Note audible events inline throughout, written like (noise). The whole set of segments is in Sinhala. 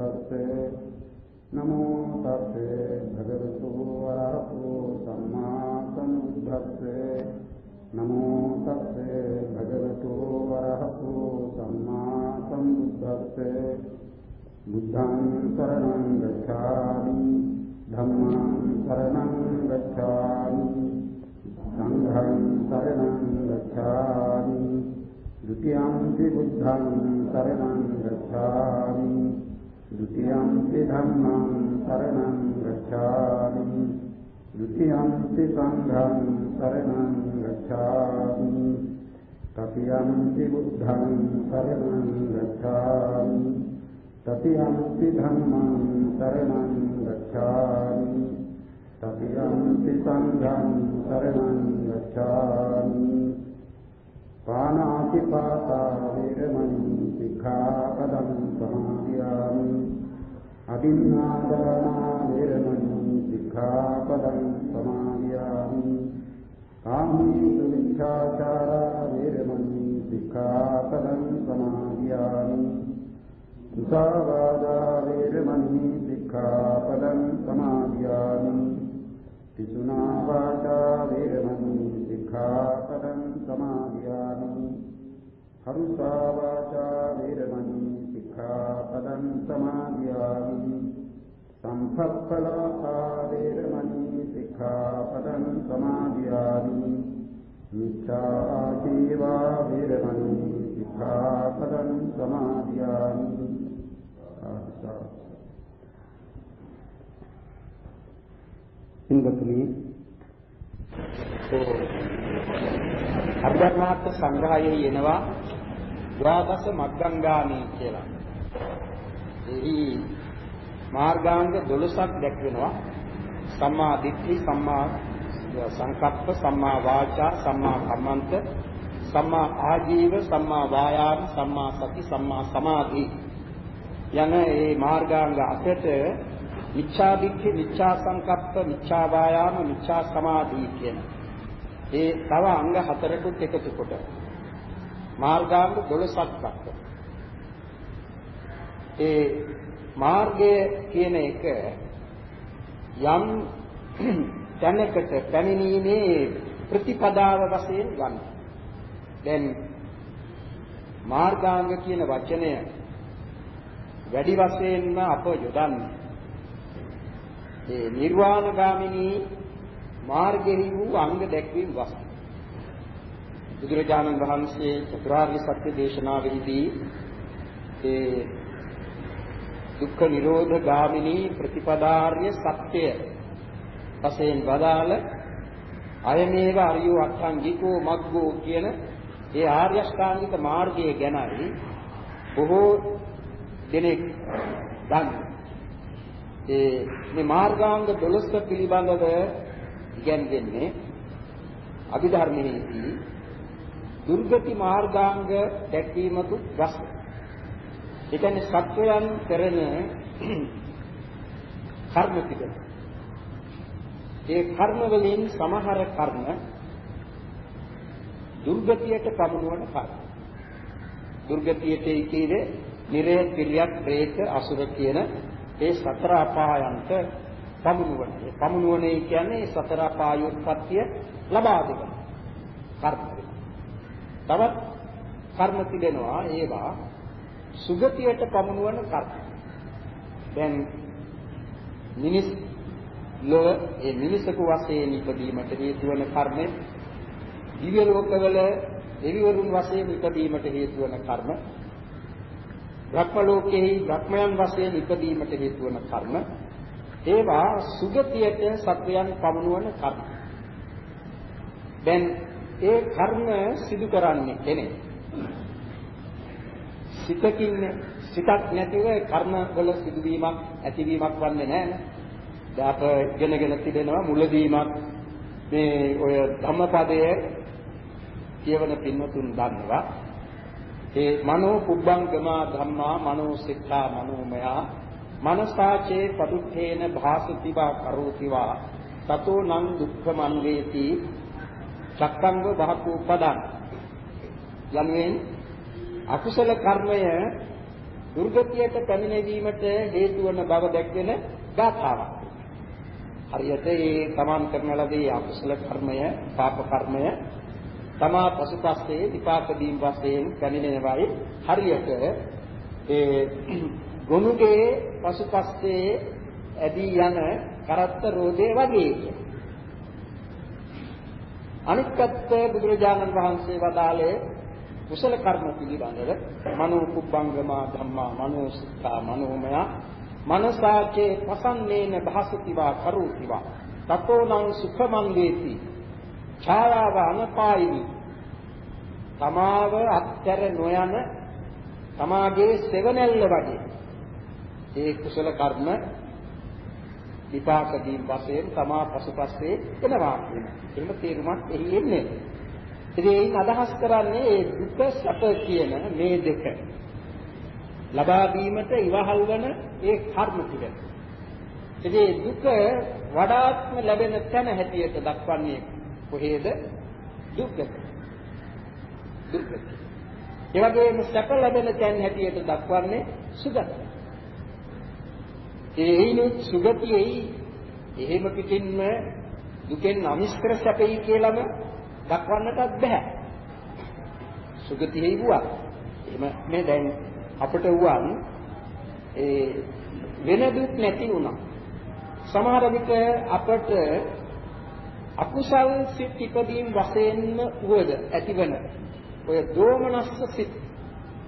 සම්බුද්දස්සේ නමෝ තස්සේ භගවතු වරහතු සම්මා සම්බුද්දස්සේ නමෝ තස්සේ භගවතු වරහතු සම්මා සම්බුද්දස්සේ බුද්ධං සරණං ගච්ඡාමි ධම්මං සරණං ගච්ඡාමි සංඝං සරණං ගච්ඡාමි ဒုတိယံ ති බුද්ධං සරණං ගච්ඡාමි द्वितीयंपि धर्मं शरणं गच्छामि द्वितीयंपि सङ्घं शरणं गच्छामि तृतीयंपि बुद्धं शरणं गच्छामि तृतीयंपि धर्मं शरणं गच्छामि तृतीयंपि सङ्घं शरणं गच्छामि पानातिपाता विरमणि සරණං ගච්ඡාමි තතියං ติ සංඝං සරණං ගච්ඡාමි පානාතිපාතා වේරමණී සික්ඛාපදං සමාදියාමි අදින්නාදානා වේරමණී සික්ඛාපදං සමාදියාමි කාමීසු විච්ඡාචාරා වේරමණී සික්ඛාපදං සමාදියාමි සුසාවාදා වේරමණී සික්ඛාපදං සමාදියාමි පිසුනා වාචා වේරමණී සික්ඛාපදං සමාදියාමි කරුසා වාචා වේරමණී සික්ඛාපදං සමාදියාමි සම්පප්පලාපා වේරමණී සික්ඛාපදං සමාදියාමි මිච්ඡා ජීවා වේරමණී සික්ඛාපදං සමාදියාමි ඉන්දතුනි අභ්‍යර්ථනාත් සංග්‍රහයේ එනවා ද්වාදස මග්ගංගාමී කියලා. එහි මාර්ගාංග 12ක් දැක්වෙනවා. සම්මා දිට්ඨි, සම්මා සංකප්ප, සම්මා වාචා, සම්මා කම්මන්ත, සම්මා ආජීව, සම්මා වායාම, සම්මා සති, සම්මා සමාධි යන මේ මාර්ගාංග අටට මිච්ඡා දිට්ඨි, මිච්ඡා සංකප්ප, මිච්ඡා වායාම, මිච්ඡා සමාධි කියන ඒ තව අංග හතරකුත් එකතු කොට මාර්ගාංග 12ක් දක්වනවා. ඒ මාර්ගය කියන එක යම් තැනකට පැමිණීමේ ප්‍රතිපදාව වශයෙන් ගන්න. දැන් මාර්ගාංග කියන වචනය වැඩි වශයෙන්ම අප යොදන්නේ ඒ නිර්වාණගාමිනී මාර්ගෙහි වූ අංග දැක්වීම වශයෙන්. බුදුරජාණන් වහන්සේ චතුරාර්ය සත්‍ය දේශනාවෙහිදී ඒ දුක්ඛ නිරෝධ ගාමිනී ප්‍රතිපදාර්ය සත්‍ය වශයෙන් වදාළ අයමේව අරියෝ අට්ඨංගිකෝ මග්ගෝ කියන ඒ ආර්ය අෂ්ටාංගික මාර්ගය ගැනයි බොහෝ දෙනෙක් දන්නේ. ඒ මේ මාර්ගාංග 12 පිළිබඳව ඉගැන්වෙන්නේ අභිධර්මයේදී දුර්ගති මාර්ගාංග දැක්වීමකුත් රස. ඒ කියන්නේ සත්වයන් කරන (clears throat) කර්ම පිටක. ඒ කර්ම වලින් සමහර කර්ම දුර්ගතියට පමුණවන කර්ම. දුර්ගතියට කියන්නේ නිරය, පිරියක්, പ്രേත, අසුර කියන ඒ සතර අපායන්ට පමුණුවන. ඒ පමුණුවනේ කියන්නේ සතර අපායෝත්පත්තිය ලබා දෙන කර්ම. තවත් කර්ම තිබෙනවා ඒවා සුගතියට පමුණුවන කර්ම. දැන් මිනිස් ලොව ඒ මිනිසකු වශයෙන් ඉපදීමට හේතු වන කර්මය දිව්‍ය ලෝකවල දෙවිවරුන් වශයෙන් ඉපදීමට හේතු වන කර්ම බ්‍රහ්ම ලෝකයේ බ්‍රහ්මයන් වශයෙන් ඉපදීමට හේතු වන කර්ම ඒවා සුගතියට සත්වයන් පමුණුවන කර්ම දැන් ඒ කර්ම සිදු කරන්නේ කෙනෙක්. සිතකින් සිතක් නැතිව කර්ම වල සිදුවීමක් ඇතිවීමක් වන්නේ නැහැ. නේ අප ඉගෙනගෙන තිබෙනවා මුලදීමක්. මේ ඔය ධම්මපදයේ කියවන පින්වතුන් දන්නවා. ඒ මනෝ පුබ්බංගමා ධම්මා මනෝ සික්ඛා මනෝමයා මනසාචේ පදුත්තේන භාසතිවා කරෝතිවා. තතෝ නං දුක්ඛමං වේති. චක්කංග බහකෝ පදං යනුවෙන් අකුසල කර්මය දුර්ගතියට පැමිණීමට හේතු වන බව දැක්වෙන ගාථාවක්. හරියට ඒ තමන් කරන ලදී අකුසල කර්මය, පාප කර්මය තමා පසුපස්සේ විපාක දීම් වශයෙන් පැමිණෙනවායි හරියට ඒ ගොනුගේ පසුපස්සේ ඇදී යන කරත්ත රෝදේ වගේ. අනිත් පැත්ත බුදුරජාණන් වහන්සේ වදාළේ කුසල කර්ම පිළිබඳව. මනෝ කුබ්බංගමා ධම්මා මනෝ සිතා මනෝමය. මනසාචේ පසන්නේන භාසතිවා කරෝතිවා. තතෝනං සුඛමං වේති. ඡායාව අනපායිනි. තමාව අත්තර නොයන තමාගේ සෙවණැල්ල වගේ. ඒ කුසල කර්ම විපාක දීම් වශයෙන් තමා පසුපස්සේ එනවා කියන. එහෙම තේරුමක් එහි එන්නේ. ඉතින් ඒයින් අදහස් කරන්නේ ඒ දුක සැප කියන මේ දෙක ලබා දීමට ඉවහල් වන ඒ කර්ම ටික. ඉතින් දුක වඩාත්ම ලැබෙන තැන හැටියට දක්වන්නේ කොහේද? දුක්ගති. දුක්ගති. ඒ වගේම සැප ලැබෙන තැන් හැටියට දක්වන්නේ සුගති. ඒයිනුත් සුගතියෙහි එහෙම පිටින්ම දුකෙන් අමිස්කර සැපෙයි කියලාම දක්වන්නටත් බෑ. සුගතියෙහි වුණා. එහෙම මේ දැන් අපිට වුවන් ඒ වෙන දුක් නැති වුණා. සමහර විට අපට අකුසල් සිත් ඉදීම් වශයෙන්ම උවද ඇතිවන ඔය දෝමනස්ස සිත්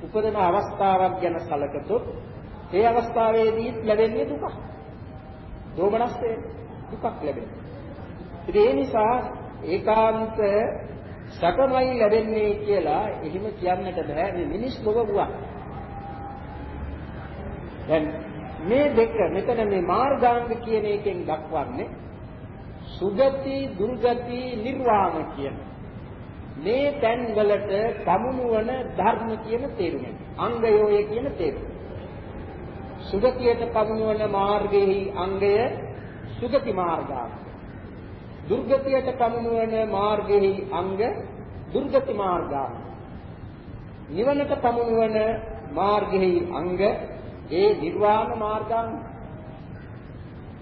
උපදන අවස්ථාවක් ගැන සැලකතොත් ඒ අවස්ථාවේදී ලැබෙන්නේ දුකක්. දෝමනස්සේ දුකක් ලැබෙනවා. ඉතින් ඒ නිසා ඒකාන්ත සැපමයි ලැබෙන්නේ කියලා එහෙම කියන්නට බෑ මේ මිනිස් ලෝක වුණා. දැන් මේ දෙක මෙතන මේ මාර්ගාංග කියන එකෙන් දක්වන්නේ සුගති දුර්ගති නිර්වාණ කියන මේ තැන් වලට පමුණුවන ධර්ම කියන තේරුම. අංගයෝය කියන තේරුම. සුගතියට පමුණුවන මාර්ගයේ අංගය සුගති මාර්ගාංග. දුර්ගතියට පමුණුවන මාර්ගයේ අංග දුර්ගති මාර්ගාංග. නිවනට පමුණුවන මාර්ගයේ අංග ඒ නිර්වාණ මාර්ගාංග.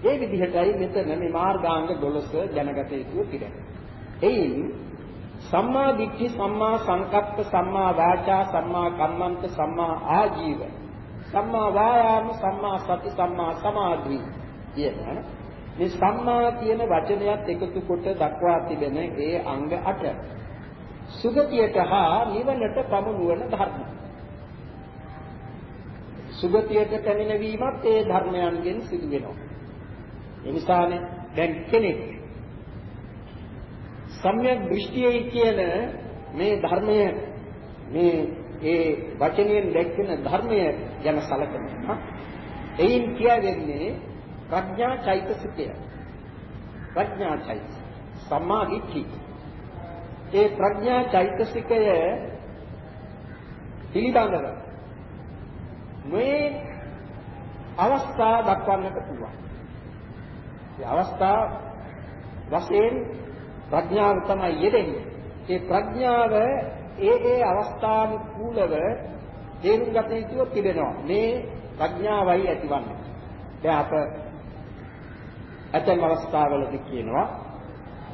ඒ විදිහටයි මෙතන මේ මාර්ගාංග 12 දැනගත යුතු පිළිගන්න. එයින් සම්මා දිට්ඨි සම්මා සංකප්ප සම්මා වාචා සම්මා කම්මන්ත සම්මා ආජීව සම්මා වායාම සම්මා සති සම්මා සමාධි කියන මේ සම්මා කියන වචනයත් එකතු කොට දක්වා තිබෙන ඒ අංග 8 සුගතියට හා නිවනට පමුණුවන ධර්ම. සුගතියට පැමිණවීමත් ඒ ධර්මයන්ගෙන් සිදු වෙනවා ඒ නිසානේ දැන් කෙනෙක් සම්‍යක් දෘෂ්ටියයි කියන මේ ධර්මය මේ ඒ වචනයෙන් දැක්වෙන ධර්මය ගැන සැලකනවා. එයින් කියවෙන්නේ ප්‍රඥා චෛතසිකය. ප්‍රඥා චෛතසික. සම්මා දිට්ඨි. ඒ ප්‍රඥා චෛතසිකය පිළිබඳව මේ අවස්ථා දක්වන්නට පුළුවන්. ඒ අවස්ථා වශයෙන් ප්‍රඥාව තමයි යෙදෙන්නේ. ඒ ප්‍රඥාව ඒ ඒ අවස්ථානුකූලව තේරුම් ගත යුතුව තිබෙනවා. මේ ප්‍රඥාවයි ඇතිවන්නේ. දැන් අප ඇතැම් අවස්ථාවලදී කියනවා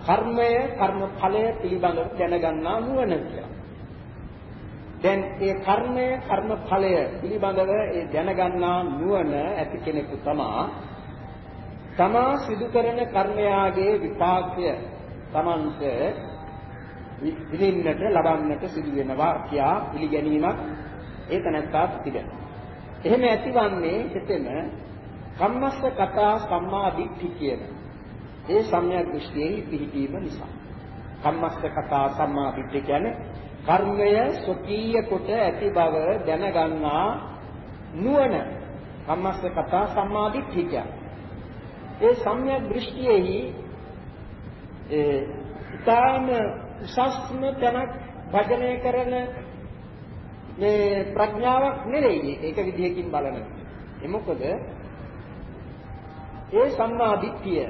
කර්මය කර්ම ඵලය පිළිබඳව දැනගන්නා නුවණ කියලා. දැන් ඒ කර්මය කර්ම ඵලය පිළිබඳව ඒ දැනගන්නා නුවණ ඇති කෙනෙකු තමා තමා සිදු කරන කර්මයාගේ විපාකය තමන්ට විඳින්නට ලබන්නට සිදු වෙනවා කියා පිළිගැනීමක් ඒක නැත්තාත් තිබෙනවා. එහෙම ඇතිවන්නේ හිතෙම කම්මස්ස කතා සම්මා දිට්ඨි කියන ඒ සම්‍යක් දෘෂ්ටියේ පිහිටීම නිසා. කම්මස්ස කතා සම්මා දිට්ඨි කියන්නේ කර්මය සොකීය කොට ඇති බව දැනගන්නා නුවණ. කම්මස්ස කතා සම්මා දිට්ඨි කියන්නේ. ඒ සම්‍යක් දෘෂ්ටියේ ඒ ඊටාම උසස්ම තැනක් භජනය කරන මේ ප්‍රඥාවක් නෙවෙයි ඒක විදිහකින් බලන. ඒ මොකද ඒ සම්මා දිට්ඨිය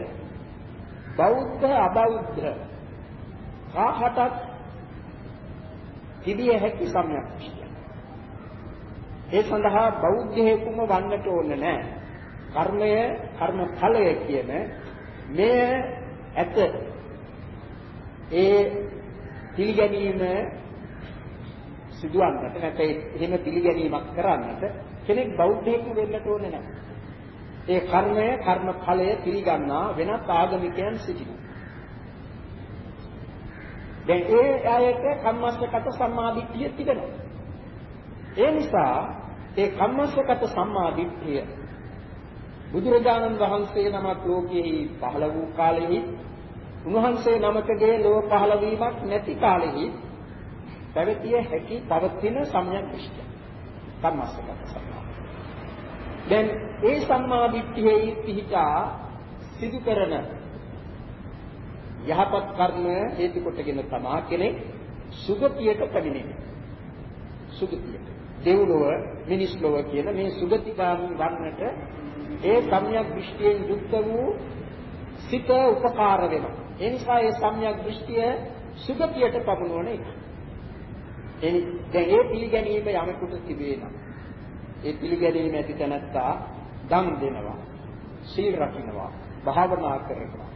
බෞද්ධ අබෞද්ධ කාහටත් තිබිය හැකි සම්‍යක් දෘෂ්ටිය. ඒ සඳහා බෞද්ධයෙකුම වන්නට ඕන නැහැ. කර්මය, කර්ම ඵලය කියන මෙය ඇත. ඒ පිළිගැනීම සිදුවන්නට නැත්නම් එහෙම පිළිගැනීමක් කරන්නට කෙනෙක් බෞද්ධයෙකු වෙන්නට ඕනේ නැහැ. ඒ කර්මය, කර්ම ඵලය පිළිගන්නා වෙනත් ආගමිකයන් සිටිනවා. දැන් ඒ ආයත කම්මස්සගත සම්මාදිට්ඨිය තිබෙනවා. ඒ නිසා ඒ කම්මස්සගත සම්මාදිට්ඨිය බුදුරජාණන් වහන්සේ නමක් ලෝකයේ පහළ වූ කාලෙහි උන්වහන්සේ නමකගේ ලෝක පහළ වීමක් නැති කාලෙහි පැවතිය හැකි පවතින සම්‍යක් දෘෂ්ටිය. කම්මස්සගත සම්මා. දැන් ඒ සම්මාදිට්ඨියෙහි පිහිටා සිදු කරන යහපත් කර්ම හේතු කොටගෙන තමා කෙනෙක් සුගතියට පැමිණෙන්නේ. සුගතියට. දෙව්ලොව, මිනිස් ලොව කියන මේ සුගතිගාමී වන්නට ඒ සම්‍යක් දෘෂ්ටියෙන් යුක්ත වූ සිත උපකාර වෙනවා. ඒ නිසා ඒ සම්‍යක් දෘෂ්ටිය සුගතියට පමුණවන එක. ඒ දැන් ඒ පිළිගැනීම යමෙකුට තිබේනම් ඒ පිළිගැනීම ඇති තැනත්තා දන් දෙනවා, සීල් රකින්නවා, භාවනා කරනවා,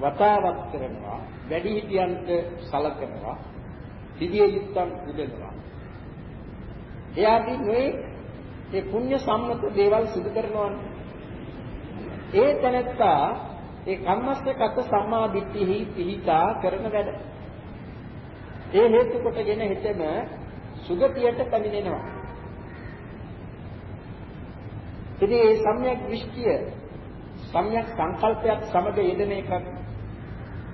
වතාවත් කරනවා, වැඩිහිටියන්ට සලකනවා, සිදිය යුත්තන් උදෙනවා. එයාදී මේ ඒ පුණ්‍ය සම්මත දේවල් සිදු කරනවානේ. ඒ තැනත්තා ඒ කම්මස්සගත සම්මා දිට්ඨිහි පිහිටා කරන වැඩ. ඒ හේතු කොටගෙන හිතෙම සුගතියට පැමිණෙනවා. ඉතින් මේ සම්‍යක් දෘෂ්ටිය සම්‍යක් සංකල්පයක් සමග යෙදෙන එකක්.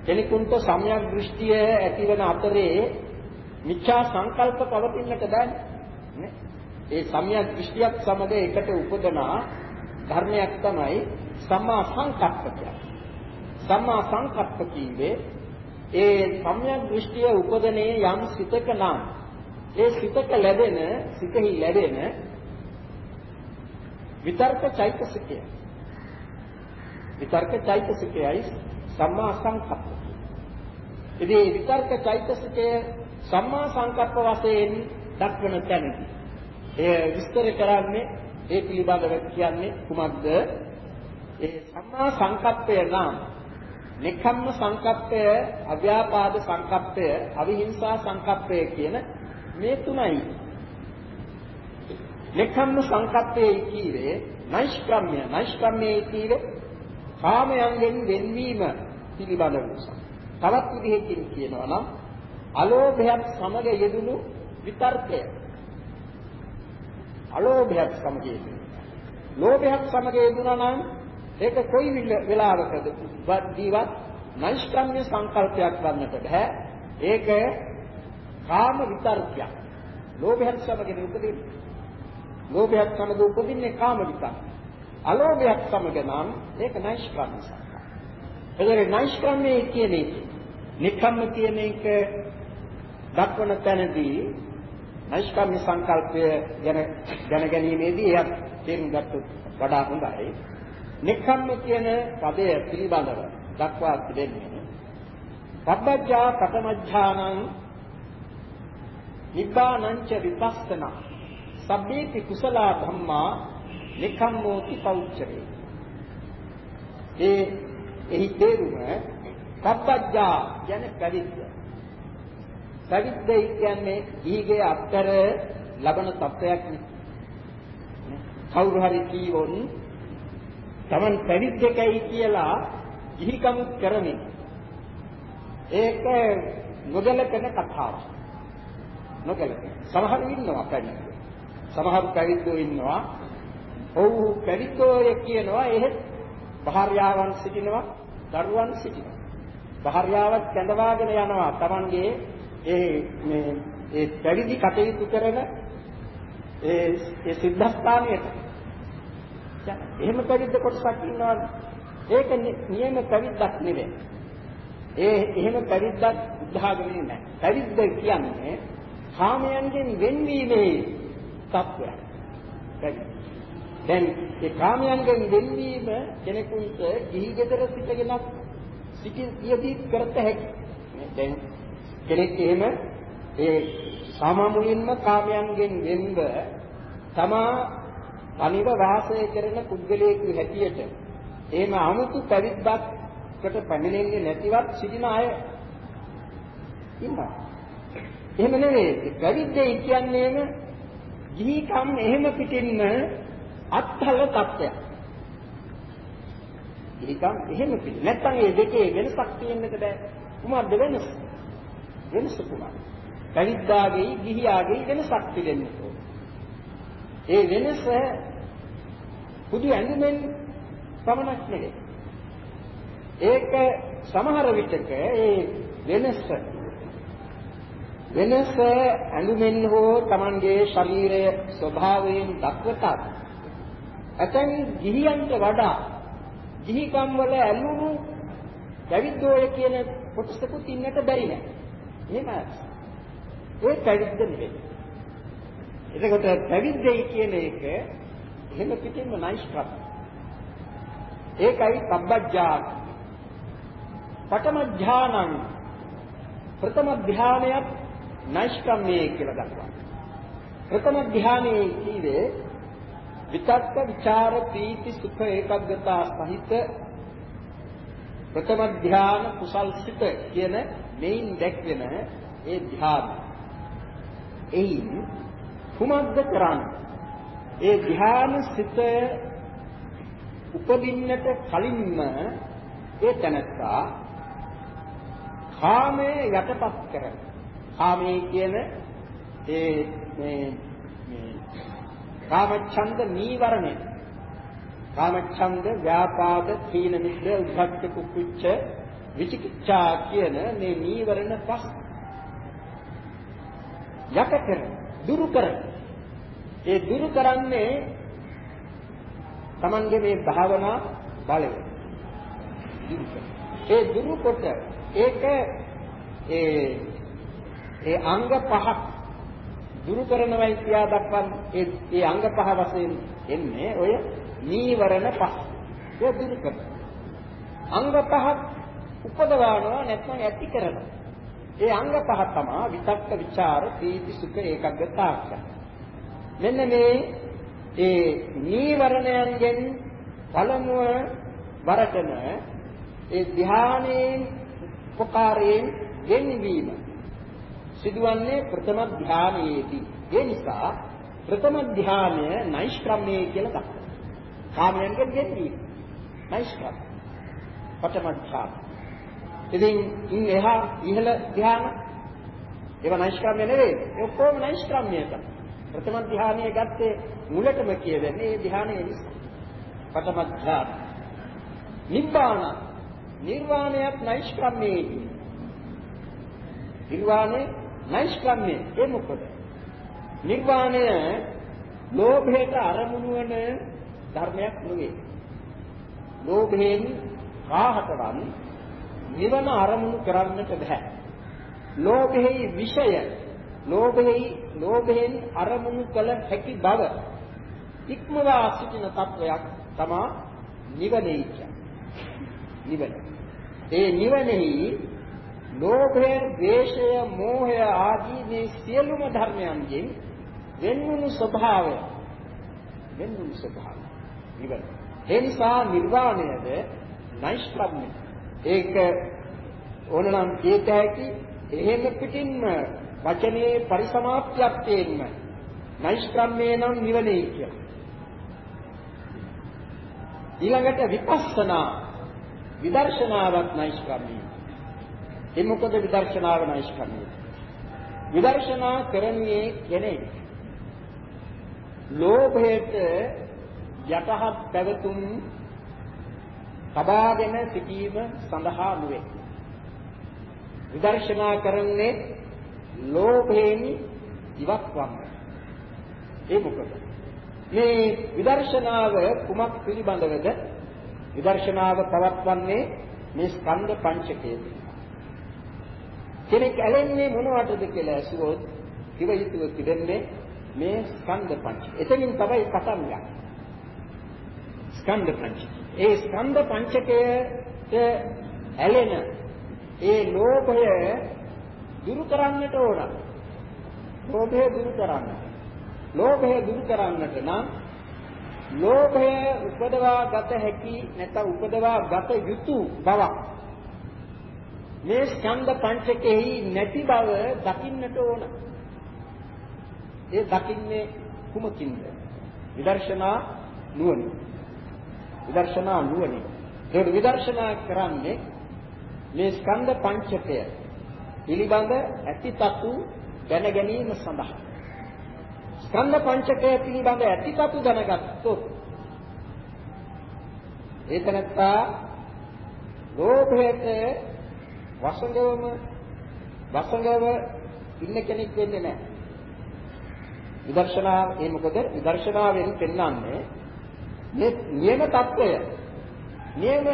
කෙනෙකුට සම්‍යක් දෘෂ්ටිය ඇතිවන අතරේ මිච්ඡා සංකල්ප පවතින්නට බෑනේ. ඒ සම්‍යක් දෘෂ්ටියක් සමග එකට උපදනා ධර්මයක් තමයි සම්මා සංකප්ප කියන්නේ. සම්මා සංකප්ප කියන්නේ ඒ සම්‍යක් දෘෂ්ටිය උපදනේ යම් සිතක නම්. ඒ සිතක ලැබෙන සිතෙහි ලැබෙන විතර්ක චෛතසිකය. විතර්ක චෛතසිකයයි සම්මා සංකප්ප. ඉතින් විතර්ක චෛතසිකය සම්මා සංකප්ප වශයෙන් දක්වන තැනදී එය විස්තර කරන්නේ ඒ පිළිබඳව කියන්නේ කුමක්ද? ඒ සම්මා සංකප්පය නම් නිකම්ම සංකප්පය, අව්‍යාපාද සංකප්පය, අවිහිංසා සංකප්පය කියන මේ තුනයි. නිකම්ම සංකප්පයේ කීවේ නෛෂ්ක්‍රම්‍ය, නෛෂ්ක්‍රම්‍යයේ කීවේ කාමයන්ගෙන් වෙන්වීම පිළිබඳ වූ තවත් විදිහකින් කියනවා නම් අලෝභයත් සමග යෙදුණු විතර්කය. අලෝභයත් සමග යෙදුණු. ලෝභයත් සමග යෙදුණා නම් ඒක කොයි වෙලාවකද ජීවත් නෛෂ්ක්‍රම්‍ය සංකල්පයක් වන්නට බෑ. ඒක කාම විතර්කයක්. ලෝභයත් සමග උපදින්නේ. ලෝභයත් සමග උපදින්නේ කාම විතර්ක. අලෝභයත් සමග නම් ඒක නෛෂ්ක්‍රම්‍ය සංකල්ප. එතකොට නෛෂ්ක්‍රම්‍ය කියන්නේ නිකම්ම කියන එක දක්වන තැනදී නෛෂ්ක්‍රම්‍ය සංකල්පය ගැන දැනගැනීමේදී එයක් තේරුම් ගත්තොත් වඩා හොඳයි. නික්ඛම්ම කියන පදය පිළිබඳව දක්වා තිබෙන්නේ. පබ්බජ්ජා කතමඥානං නිබ්බානංච විපස්සනා. සබ්බේති කුසල ධම්මා නිකම්මෝති පෞච්චරේ. ඒ එහි තේරුම පබ්බජ්ජා කියන්නේ පැවිද්ද. පැවිද්දයි කියන්නේ ඊගේ අත්තර ලබන තත්වයක් නේ කවුරු හරි කීවොත් Taman පැවිද්දකයි කියලා ඉහිකම් කරමින් ඒක නොගැලපෙන කතාවක්. නොගැලපෙන. සමහරු ඉන්නවා පැවිද්දෝ. සමහරු පැවිද්දෝ ඉන්නවා. ඔව් පැවිද්දෝ කියනවා එහෙත් භාර්යාවන් සිටිනවා, දරුවන් සිටිනවා. භාර්යාවක් කැඳවාගෙන යනවා Tamanගේ ඒ මේ ඒ පැවිදි කටයුතු කරන ඒ ඒ සිද්ධාස්ථානයට එහෙම පැවිද්ද කොටසක් ඉන්නවද? ඒක නියම පැවිද්දක් නෙවෙයි. ඒ එහෙම පැවිද්දක් උදාහරණේ නැහැ. පැවිද්ද කියන්නේ කාමයන්ගෙන් වෙන්වීමේ තත්ත්වයක්. දැන් ඒ කාමයන්ගෙන් වෙන්වීම කෙනෙකුට ගිහි ගෙදර සිටගෙන සිටියදී කරත හැකි. දැන් කෙනෙක් එහෙම ඒ සාමාමුලින්ම කාමයන්ගෙන් වෙන්ව තමා අනිව වාසය කරන පුද්ගලයෙකු හැටියට එහෙම 아무තු පැවිද්දක්කට පැමිණෙන්නේ නැතිවත් සිටින අය ඉන්නවා. එහෙම නෙවෙයි. පැවිද්දේ කියන්නේම ගිහිකම් එහෙම පිටින්ම අත්හල තත්ත්වයක්. ගිහිකම් එහෙම පිට. නැත්තම් මේ දෙකේ වෙනසක් තියෙන්නට බෑ. කුමක්ද වෙනස? වෙනස කුමක්ද? පැවිද්දාගේ ගිහියාගේ වෙනසක් පිළිෙන්නේ. ඒ වෙනස පුදු ඇඳුමෙන් පමණක් නෙවෙයි. ඒක සමහර විටක ඒ වෙනස වෙනස ඇඳුමෙන් හෝ Tamanගේ ශරීරය ස්වභාවයෙන් දක්වතත් ඇතැම් ගිහියන්ට වඩා ගිහිකම් වල ඇලුණු පැවිද්දෝය කියන කොටසකුත් ඉන්නට බැරි නෑ. එහෙම ඒ පැවිද්ද නෙවෙයි. එතකොට පැවිද්දයි කියන එක එහෙම පිටින්ම නයිස්කප්. ඒකයි සම්බජ්ජාන. පඨම ධානං ප්‍රථම ධානයත් නෛෂ්ක්‍රම්‍යය කියලා දක්වනවා. ප්‍රථම ධානයේ කීවේ විතක්ක ਵਿਚාර ප්‍රීති සුඛ ඒකග්ගතා සහිත ප්‍රථම ධාන කුසල්සිත කියන මේන් දැක්වෙන ඒ ධාන. එයින් කුමක්ද කරන්නේ? ඒ ධාන සිත උපදින්නට කලින්ම ඒ තැනත්තා කාමයේ යටපත් කරන. කාමයේ කියන ඒ මේ මේ කාමච්ඡන්ද නීවරණය. කාමච්ඡන්ද ව්‍යාපාද තීන මිද්ද උද්ධච්ච කුක්කුච්ච විචිකිච්ඡා කියන මේ නීවරණ පස් යට කර දුරු කර ඒ දුරු කරන්නේ Tamange මේ භාවනා බලය ඒ දුරු කොට ඒක ඒ ඒ අංග පහක් දුරු කරනවයි කියා දක්වන්නේ ඒ ඒ අංග පහ වශයෙන් එන්නේ ඔය නීවරණ පහ. ඒ දුරු කරන. අංග පහක් උපදවනවා නැත්නම් ඇති කරනවා. ඒ අංග පහ තමයි විතක්ක ਵਿਚාර ප්‍රීති සුඛ ඒකග්ගතාක්ෂ. මෙන්න මේ ඒ නීවරණයන්ගෙන් පළමුව වරටන ඒ ධානයේ උපකාරයෙන් ගෙන්වීම සිදුවන්නේ ප්‍රථම ධානයේදී. ඒ නිසා ප්‍රථම ධානය නෛෂ්ක්‍රම්‍යය කියලා දක්වනවා. කාමයන්ගෙන් ගෙන්වීම. නෛෂ්ක්‍රම. ප්‍රථම ධාන. ඉතින් ඉන් එහා ඉහළ ධාන ඒවා නෛෂ්ක්‍රම්‍ය නෙවෙයි. ඒ ඔක්කොම නෛෂ්ක්‍රම්‍ය තමයි. ප්‍රථම ධානය ගත්තේ මුලටම කියවෙන්නේ මේ ධානයේ නිසා. ප්‍රථම ධාන. නිබ්බාන නිර්වාණයත් නෛෂ්ක්‍රම්‍යයේදී. නිර්වාණය නෛෂ්ක්‍රම්‍ය ඒ මොකද? නිර්වාණය ලෝභයට අරමුණු වන ධර්මයක් නෙවෙයි. ලෝභයෙන් කාහතවන් නිවන අරමුණු කරන්නට බෑ. ලෝභෙහි විෂය ලෝභෙහි ලෝභයෙන් අරමුණු කළ හැකි බව ඉක්මවා සිටින තත්වයක් තමා නිවනේ කියන්නේ. නිවන. ඒ නිවනෙහි ලෝභය, ද්වේෂය, මෝහය ආදී මේ සියලුම ධර්මයන්ගෙන් වෙන්වුණු ස්වභාවය වෙන්වුණු ස්වභාවය නිවන. ඒ නිසා නිර්වාණයද නෛෂ්ක්‍රම්‍ය. ඒක ඕනනම් කියත හැකි එහෙම පිටින්ම වචනේ පරිසමාප්තියක් තේන්න නෛෂ්ක්‍රම්‍ය නම් නිවනේ කියලා. ඊළඟට විපස්සනා විදර්ශනාවත් නෛෂ්ක්‍රම්‍යයි. ඒ මොකද විදර්ශනාව නෛෂ්ක්‍රම්‍යයි. විදර්ශනා කරන්නේ කෙනෙක් ලෝභයට යටහත් පැවතුම් සබාගෙන සිටීම සඳහා නුවේ. විදර්ශනා කරන්නේ ලෝභයෙන් ඉවත් වන්න. ඒ මොකද? මේ විදර්ශනාව කුමක් පිළිබඳවද? විදර්ශනාව පවත්වන්නේ මේ ස්කන්ධ පංචකයේ. කෙනෙක් ඇලෙන්නේ මොනවටද කියලා ඇසුවොත් කිව යුතුව තිබෙන්නේ මේ ස්කන්ධ පංච. එතනින් තමයි පටන් ගන්න. ස්කන්ධ පංච. ඒ ස්කන්ධ පංචකයට ඇලෙන ඒ ලෝභය දුරු කරන්නට ඕන. ලෝභය දුරු කරන්න. ලෝභය දුරු කරන්නට නම් ලෝභය උපදවා ගත හැකි නැත්නම් උපදවා ගත යුතු බවක් මේ ස්කන්ධ පංචකෙහි නැති බව දකින්නට ඕන. ඒ දකින්නේ කුමකින්ද? විදර්ශනා නුවණ. විදර්ශනා නුවණ. ඒක විදර්ශනා කරන්නේ මේ ස්කන්ධ පංචකය පිළිබඳ ඇතිතතු දැන ගැනීම සඳහා ස්කන්ධ පංචකය පිළිබඳ ඇතිතතු දැනගත්තොත් ඒතනත්තා ලෝභයට වසඟවම වසඟව ඉන්න කෙනෙක් වෙන්නේ නැහැ. විදර්ශනාව ඒ මොකද විදර්ශනාවෙන් පෙන්වන්නේ මේ නියම తত্ত্বය නියම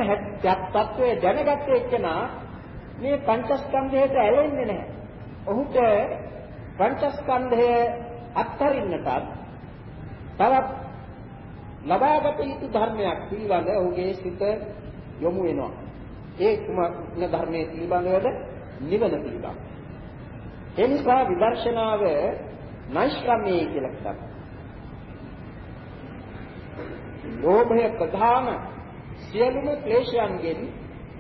තත්ත්වය දැනගත්ත එකනා මේ පංචස්කන්ධයට ඇලෙන්නේ නැහැ. ඔහුට පංචස්කන්ධය අත්හරින්නටත් තවත් ලබාගත යුතු ධර්මයක් පිළිබඳ ඔහුගේ සිත යොමු වෙනවා. ඒ කුමන ධර්මයේ පිළිබඳවද නිවන පිළිබඳ. ඒ නිසා විදර්ශනාව නෛෂ්ක්‍රමයේ කියලා කියනවා. ලෝභය ප්‍රධාන සියලුම ක්ලේශයන්ගෙන්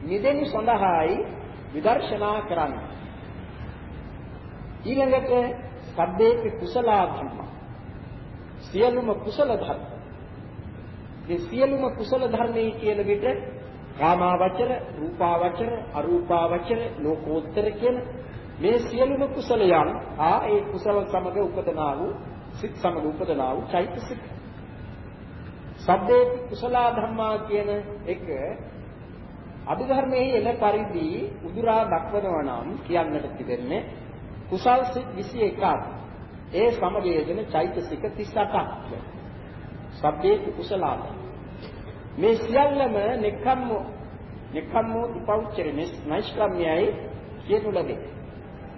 මිදෙනු සඳහායි විදර්ශනා කරන්නේ. ඊළඟට සබ්බේක කුසල ධර්ම. සියලුම කුසල ධර්ම. මේ සියලුම කුසල ධර්මයේ කියන විට කාමාවචර, රූපාවචර, අරූපාවචර, ලෝකෝත්තර කියන මේ සියලුම කුසලයන් ආ ඒ කුසල සමග උපදනා වූ සිත් සමග උපදනා වූ චෛතසික. සබ්බේ කුසල ධර්මා කියන එක අභිධර්මයේ එන පරිදි උදුරා දක්වනවා නම් කියන්නට තිබෙන්නේ කුසල් සිත් 21ක්. ඒ සමගයේදෙන චෛතසික 38ක්. සබ්බේ කුසලාද. මේ සියල්ලම නෙකම්ම නෙකම්ම උපෞච්චරේ නෛෂ්ක්‍රම්‍යයි කියනු ලැබේ.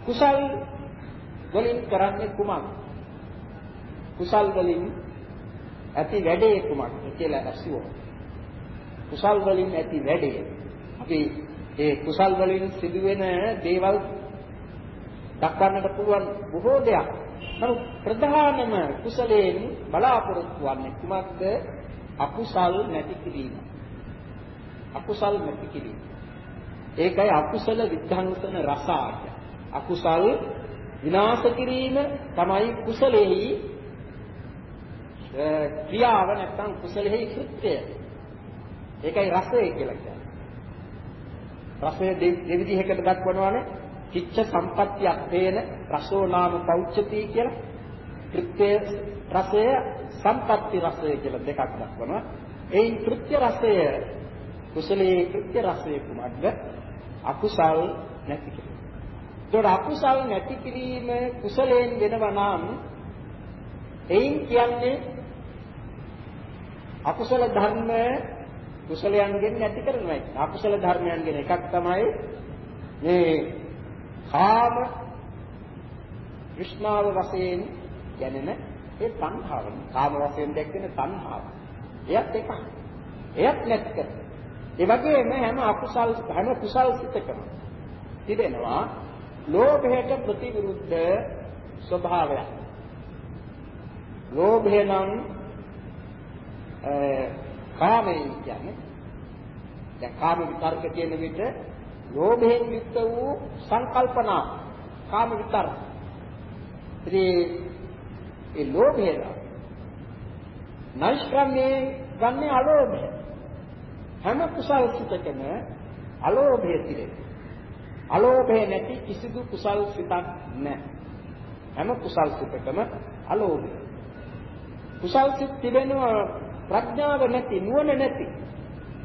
කුසල් වලින් කරන්නේ කුමක්? කුසල් වලින් ඇති වැඩේ කුමක්ද කියලා අසුවෝ. කුසල් වලින් ඇති වැඩේ. අපි ඒ කුසල් වලින් සිදුවෙන දේවල් දක්වන්නට පුළුවන් බොහෝ දෙයක්. නමුත් ප්‍රධානම කුසලයෙන් බලාපොරොත්තු වන්නේ කුමක්ද? අකුසල් නැති කිරීම. අකුසල් නැති කිරීම. ඒකයි අකුසල විද්ධාංසන රසාය. අකුසල් විනාශ කිරීම තමයි කුසලෙහි ක්‍රියාව නැත්නම් කුසලෙහි කෘත්‍යය. ඒකයි රසය කියලා කියන්නේ. රසය දෙවිදිහකට දක්වනවානේ චිත්ත සම්පත්තියක් තේන රසෝ නාම පෞච්චති කියලා. කෘත්‍ය රසය සම්පත්ති රසය කියලා දෙකක් දක්වනවා. එයින් කෘත්‍ය රසය කුසලයේ කෘත්‍ය රසය කුමක්ද? අකුසල් නැති කිරීම. ඒතකොට අකුසල් නැති කිරීම කුසලයෙන් වෙනවා නම් එයින් කියන්නේ අකුසල ධර්ම කුසලයන්ගෙන් නැති කරනවා. අකුසල ධර්මයන්ගෙන් එකක් තමයි මේ කාම විශ්නාව වශයෙන් දැනෙන ඒ තණ්හාව. කාම වශයෙන් දැක්වෙන තණ්හාව. එයත් එකක්. එයත් නැති කර. ඒ වගේම හැම අකුසල් හැම කුසල් සිතකම තිබෙනවා ලෝභයට ප්‍රතිවිරුද්ධ ස්වභාවයක්. ලෝභය නම් කාමයේ කියන්නේ දැන් කාම විතර්ක කියන විට ලෝභයෙන් යුක්ත වූ සංකල්පනා කාම විතර්ක. ඉතින් ඒ ලෝභය නෛෂ්ක්‍රමයේ ගන්නේ අලෝභය. හැම කුසල් සිතකම අලෝභය තිරේ. අලෝභය නැති කිසිදු කුසල් සිතක් නැහැ. හැම කුසල් සිතකම අලෝභය. කුසල් සිත් තිබෙනවා ප්‍රඥාව නැති නුවණ නැති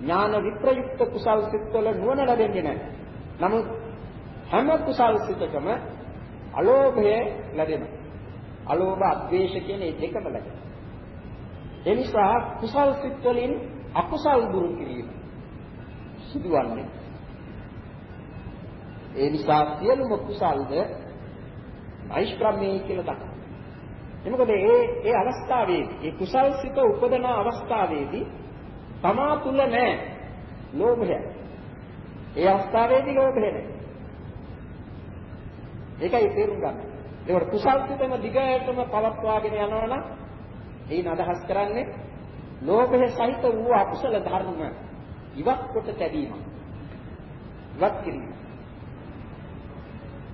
ඥාන විප්‍රයුක්ත කුසල් සිත්වල නුවණ ලැබෙන්නේ නැහැ. නමුත් හැම කුසල් සිතකම අලෝභය ලැබෙනවා. අලෝභ අද්වේෂ කියන මේ දෙකම ලැබෙනවා. ඒ නිසා කුසල් සිත් වලින් අකුසල් දුරු කිරීම සිදුවන්නේ ඒ නිසා සියලුම කුසල්ද නෛෂ්ක්‍රමයේ කියලා දක්වනවා. එනකොට ඒ ඒ අවස්ථාවේදී ඒ කුසල් සිත උපදන අවස්ථාවේදී තමා තුල නැහැ ලෝභය. ඒ අවස්ථාවේදී ලෝභය නැහැ. ඒකයි තේරුම් ගන්න. ඒකට කුසල් සිතම දිගටම පවත්වාගෙන යනවා නම් එයින් අදහස් කරන්නේ ලෝභය සහිත වූ අකුසල ධර්ම ඉවත් කොට තැබීම. ඉවත් කිරීම.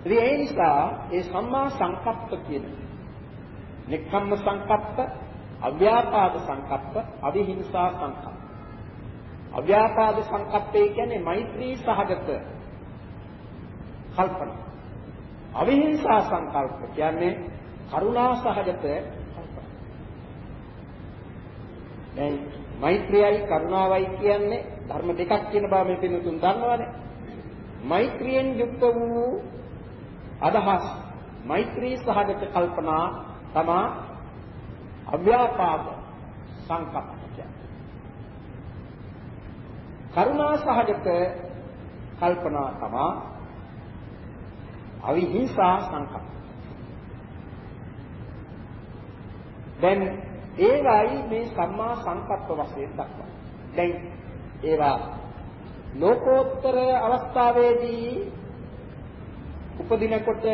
ඉතින් ඒ නිසා ඒ සම්මා සංකප්ප කියන නික්කම්ම සංකප්ප, අව්‍යාපාද සංකප්ප, අවිහිංසා සංකප්ප. අව්‍යාපාද සංකප්පේ කියන්නේ මෛත්‍රී සහගත කල්පනා. අවිහිංසා සංකල්ප කියන්නේ කරුණා සහගත කල්පනා. දැන් මෛත්‍රියයි කරුණාවයි කියන්නේ ධර්ම දෙකක් කියන බව මේ පින්තුන් දන්නවනේ. මෛත්‍රියෙන් යුක්ත වූ අදහස් මෛත්‍රී සහගත කල්පනා තමා අව්‍යාපාද සංකප්ප කරුණා සහගත කල්පනා තමා අවිහිංසා සංකප්ප. දැන් ඒවයි මේ සම්මා සංකප්ප වශයෙන් දක්වන්නේ. දැන් ඒවා ලෝකෝත්තර අවස්ථාවේදී උපදිනකොට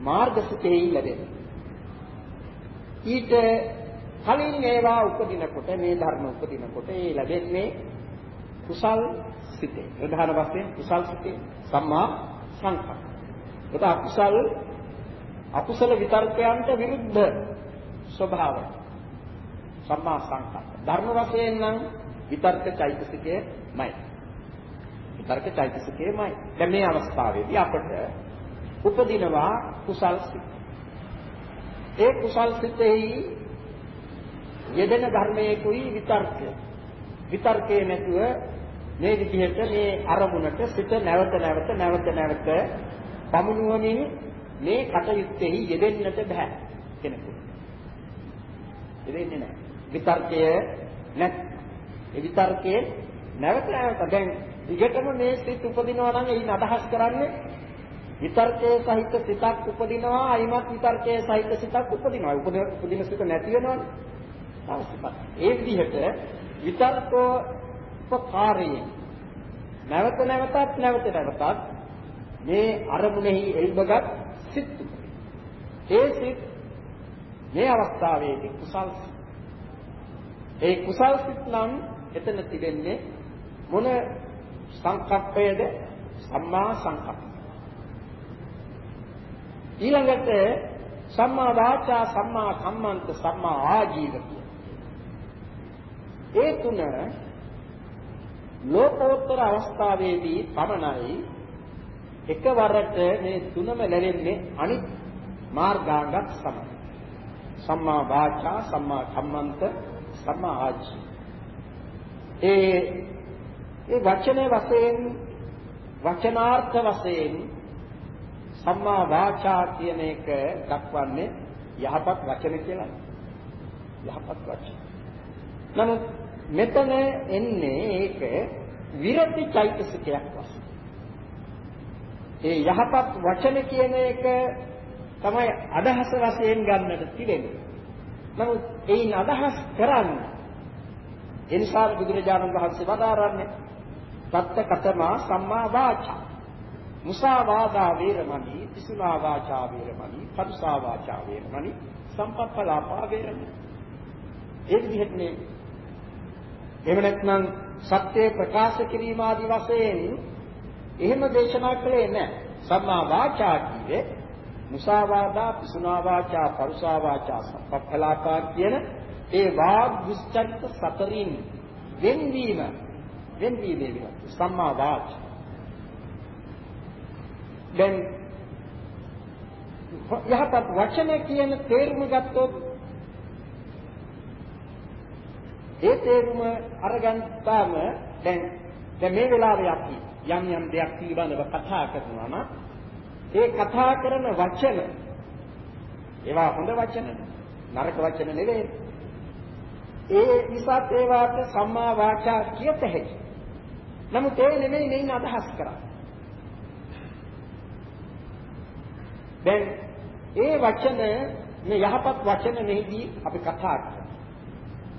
මාර්ගසිතෙහි ලැබෙනවා. ඊට කලින් ඒවා උපදිනකොට මේ ධර්ම උපදිනකොට ඒ ලැබෙන්නේ කුසල් සිතේ. ප්‍රධාන වශයෙන් කුසල් සිතේ සම්මා සංකප්ප. ඒක අකුසල් අකුසල විතර්කයන්ට විරුද්ධ ස්වභාවය. සම්මා සංකප්ප. ධර්ම වශයෙන් නම් විතර්ක චෛතසිකයමයි. විතර්ක චෛතසිකයමයි. දැන් මේ අවස්ථාවේදී අපට උපදිනවා කුසල් සිත. ඒ කුසල් සිතෙහි යෙදෙන ධර්මයේකුයි විතර්කය. විතර්කයේ නැතුව මේ විදිහට මේ අරමුණට සිත නැවත නැවත නැවත නැවත පමුණුවමින් මේ කටයුත්තේහි යෙදෙන්නට බෑ කෙනෙකුට. යෙදෙන්නේ නැහැ. විතර්කය නැත්. ඒ විතර්කයේ නැවත නැවත දැන් ඊගටම මේ සිත් උපදිනවා නම් එයින් අදහස් කරන්නේ විතර්කයේ සහිත සිතක් උපදිනවා අයිමත් විතර්කයේ සහිත සිතක් උපදිනවා. උපදින සිත නැති වෙනවනේ. තව ඒ විදිහට විතර්කෝපකාරී. නැවත නැවතත් නැවත නැවතත් මේ අරමුණෙහි එල්බගත් සිත් ඒ සිත් මේ අවස්ථාවේදී කුසල් ඒ කුසල් සිත් නම් එතන තිබෙන්නේ මොන සංකප්පයේද? සම්මා සංකප්ප ඊළඟට සම්මා වාචා සම්මා කම්මන්ත සම්මා ආජීව ඒ තුන ලෝකෝත්තර අවස්ථාවේදී පමණයි එකවරට මේ තුනම ලැබෙන්නේ අනිත් මාර්ගාංගත් සමග. සම්මා වාචා, සම්මා කම්මන්ත, සම්මා ආජීව. ඒ ඒ වචනේ වශයෙන් වචනාර්ථ වශයෙන් සම්මා වාචා කියන එක දක්වන්නේ යහපත් වචන කියලා. යහපත් වචන. නමුත් මෙතන එන්නේ ඒක විරති චෛතසිකයක් වශයෙන්. ඒ යහපත් වචන කියන එක තමයි අදහස වශයෙන් ගන්නට තිබෙන්නේ. නමුත් ඒයින් අදහස් කරන්නේ එනිසා බුදුරජාණන් වහන්සේ වදාරන්නේ තත්ත කතමා සම්මා වාචා මුසාවාදා වේරමණී පිසුනා වාචා වේරමණී පරුසා වාචා වේරමණී සම්පප්පලාපා වේරමණී ඒ විදිහට මේ එහෙම නැත්නම් සත්‍ය ප්‍රකාශ කිරීම ආදි වශයෙන් එහෙම දේශනා කළේ නැහැ. සම්මා වාචා කියේ මුසාවාදා, පිසුනා වාචා, පරුසා වාචා, සප්පලාපා කියන ඒ වාග් දුස්චරිත සතරින් වෙන්වීම වෙන්වීමේ විදිහ. සම්මා වාචා. දැන් යහපත් වචන කියන තේරුම ගත්තොත් ඒ තේරුම අරගන්තාම දැන් දැන් මේ වෙලාවේ අපි යම් යම් දෙයක් පිළිබඳව කතා කරනවා නම් ඒ කතා කරන වචන ඒවා හොඳ වචන නරක වචන නෙවෙයි. ඒ නිසා ඒවාට සම්මා වාචා කියත හැකි. නමුත් ඒ නෙමෙයි මෙයින් අදහස් කරන්නේ. දැන් ඒ වචන මේ යහපත් වචන නෙහිදී අපි කතා කරනවා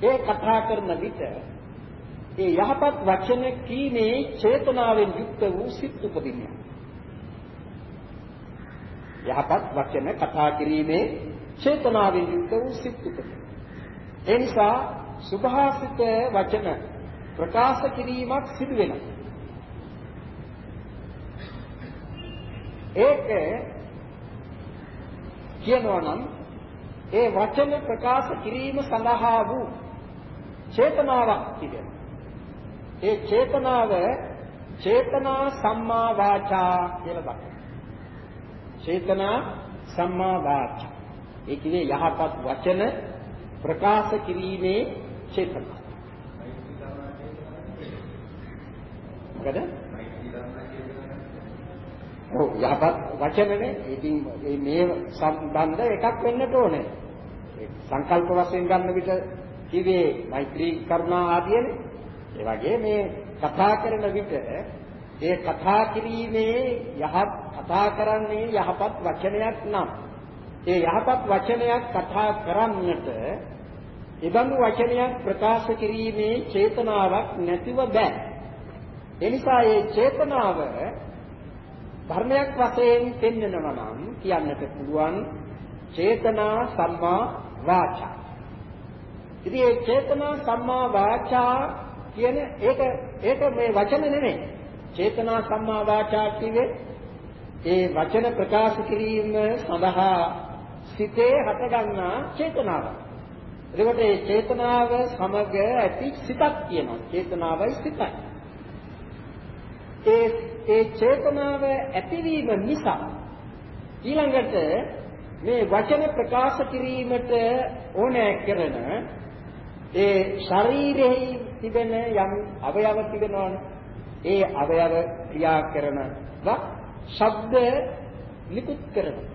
ඒ කතා කරන විට ඒ යහපත් වචන කීමේ චේතනාවෙන් යුක්ත වූ සිත් උපදිනවා. යහපත් වචන කතා කිරීමේ චේතනාවෙන් යුක්ත වූ සිත් උපත. ඒ නිසා සුභාසිත වචන ප්‍රකාශ කිරීමක් සිදු වෙනවා. ඒක කියනවා නම් ඒ වචන ප්‍රකාශ කිරීම සඳහා වූ චේතනාවක් තිබෙනවා. ඒ චේතනාව චේතනා සම්මා වාචා කියලා දක්වනවා. චේතනා සම්මා වාචා. ඒ කියන්නේ යහපත් වචන ප්‍රකාශ කිරීමේ චේතනාව. මොකද? ඔව් යහපත් වචනනේ. ඉතින් මේ සම්බන්ධ එකක් වෙන්නට ඕනේ. සංකල්ප වශයෙන් ගන්න විට කිව්වේ මෛත්‍රී කරුණා ආදීනේ. ඒ වගේ මේ කතා කරන විට ඒ කතා කිරීමේ යහපත් කතා කරන්නේ යහපත් වචනයක් නම් ඒ යහපත් වචනයක් කතා කරන්නට ඉබඳු වචනයක් ප්‍රකාශ කිරීමේ චේතනාවක් නැතිව බෑ. ඒ නිසා මේ චේතනාව ධර්මයක් වශයෙන් පෙන්වනවා නම් කියන්නට පුළුවන් චේතනා සම්මා වාචා. ඉතින් මේ චේතනා සම්මා වාචා කියන ඒක ඒක මේ වචන නෙමෙයි. චේතනා සම්මා වාචා කියේ ඒ වචන ප්‍රකාශ කිරීම සඳහා සිතේ හටගන්නා චේතනාව. එතකොට මේ චේතනාව සමග ඇති සිතක් කියනවා. චේතනාවයි සිතයි. ඒ ඒ චේතනාව ඇතිවීම නිසා ඊළඟට මේ වචන ප්‍රකාශ කිරීමට ඕනෑ කරන ඒ ශරීරෙහි තිබෙන යම් අවයව තිබෙනවනේ. ඒ අවයව ක්‍රියා කරනවා ශබ්ද නිකුත් කරනවා.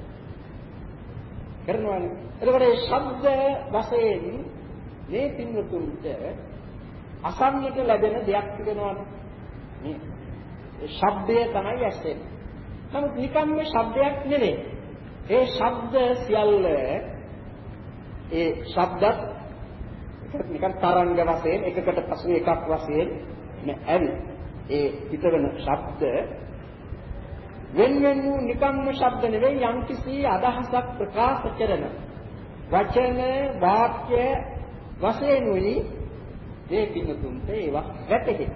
කරනවානේ. එතකොට මේ ශබ්ද වශයෙන් මේ පින්වතුන්ට අසන්නට ලැබෙන දෙයක් තිබෙනවානේ. මේ ශබ්දය තමයි ඇසෙන්නේ. නමුත් නිකම්ම ශබ්දයක් නෙවෙයි. ඒ ශබ්ද සියල්ල ඒ ශබ්දත් නිකන් තරංග වශයෙන් එකකට පසු එකක් වශයෙන් ඇවි. ඒ පිටවෙන ශබ්ද වෙන වෙන වූ නිකම්ම ශබ්ද නෙවෙයි යම්කිසි අදහසක් ප්‍රකාශ කරන වචන වාක්‍ය වශයෙන් උයි මේ පිටුතුන්ට ඒවා වැටහෙයි.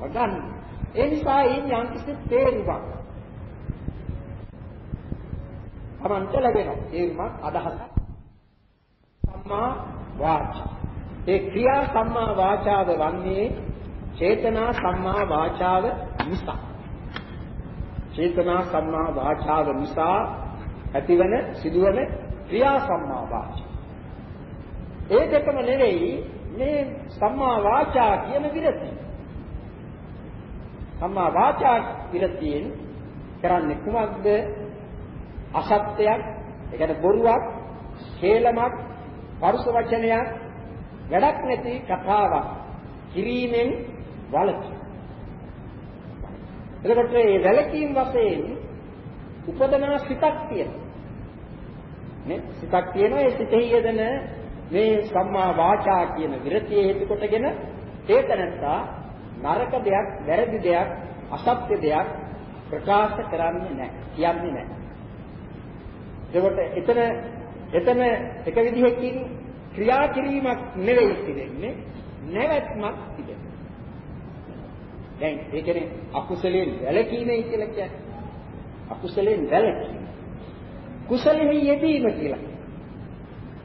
වගන්න ඒ නිසා ඊන් යම්කිසි තේරුමක් තමන්ට ලැබෙනවා. තේරුමක් අදහසක් සම්මා වාචා. ඒ ක්‍රියා සම්මා වාචාව වන්නේ චේතනා සම්මා වාචාව නිසා. චේතනා සම්මා වාචාව නිසා ඇතිවන සිදුවන ක්‍රියා සම්මා වාචා. ඒ දෙකම නෙවෙයි මේ සම්මා වාචා කියන විරතිය. සම්මා වාචා විරතියෙන් කරන්නේ කුමක්ද? අසත්‍යයක්, ඒ කියන්නේ බොරුවක්, හේලමක්, පරුස වචනයක්, වැඩක් නැති කතාවක් කිරීමෙන් වළකී. එතකොට මේ වැළකීම් වශයෙන් උපදනා සිතක් තියෙනවා. නේ සිතක් තියෙනවා ඒ සිතෙහි යෙදෙන මේ සම්මා වාචා කියන විරතිය හේතු කොටගෙන ඒතනත්තා නරක දෙයක්, වැරදි දෙයක්, අසත්‍ය දෙයක් ප්‍රකාශ කරන්නේ නැහැ, කියන්නේ නැහැ. ඒකට එතන එතන එක විදිහකින් ක්‍රියා කිරීමක් නෙවෙයි තිබෙන්නේ, නැවැත්මක් තිබෙනවා. දැන් ඒ කියන්නේ අකුසලයෙන් වැළකීමයි කියලා කියන්නේ. අකුසලයෙන් වැළකීම. කුසලෙහි යෙදීම කියලා.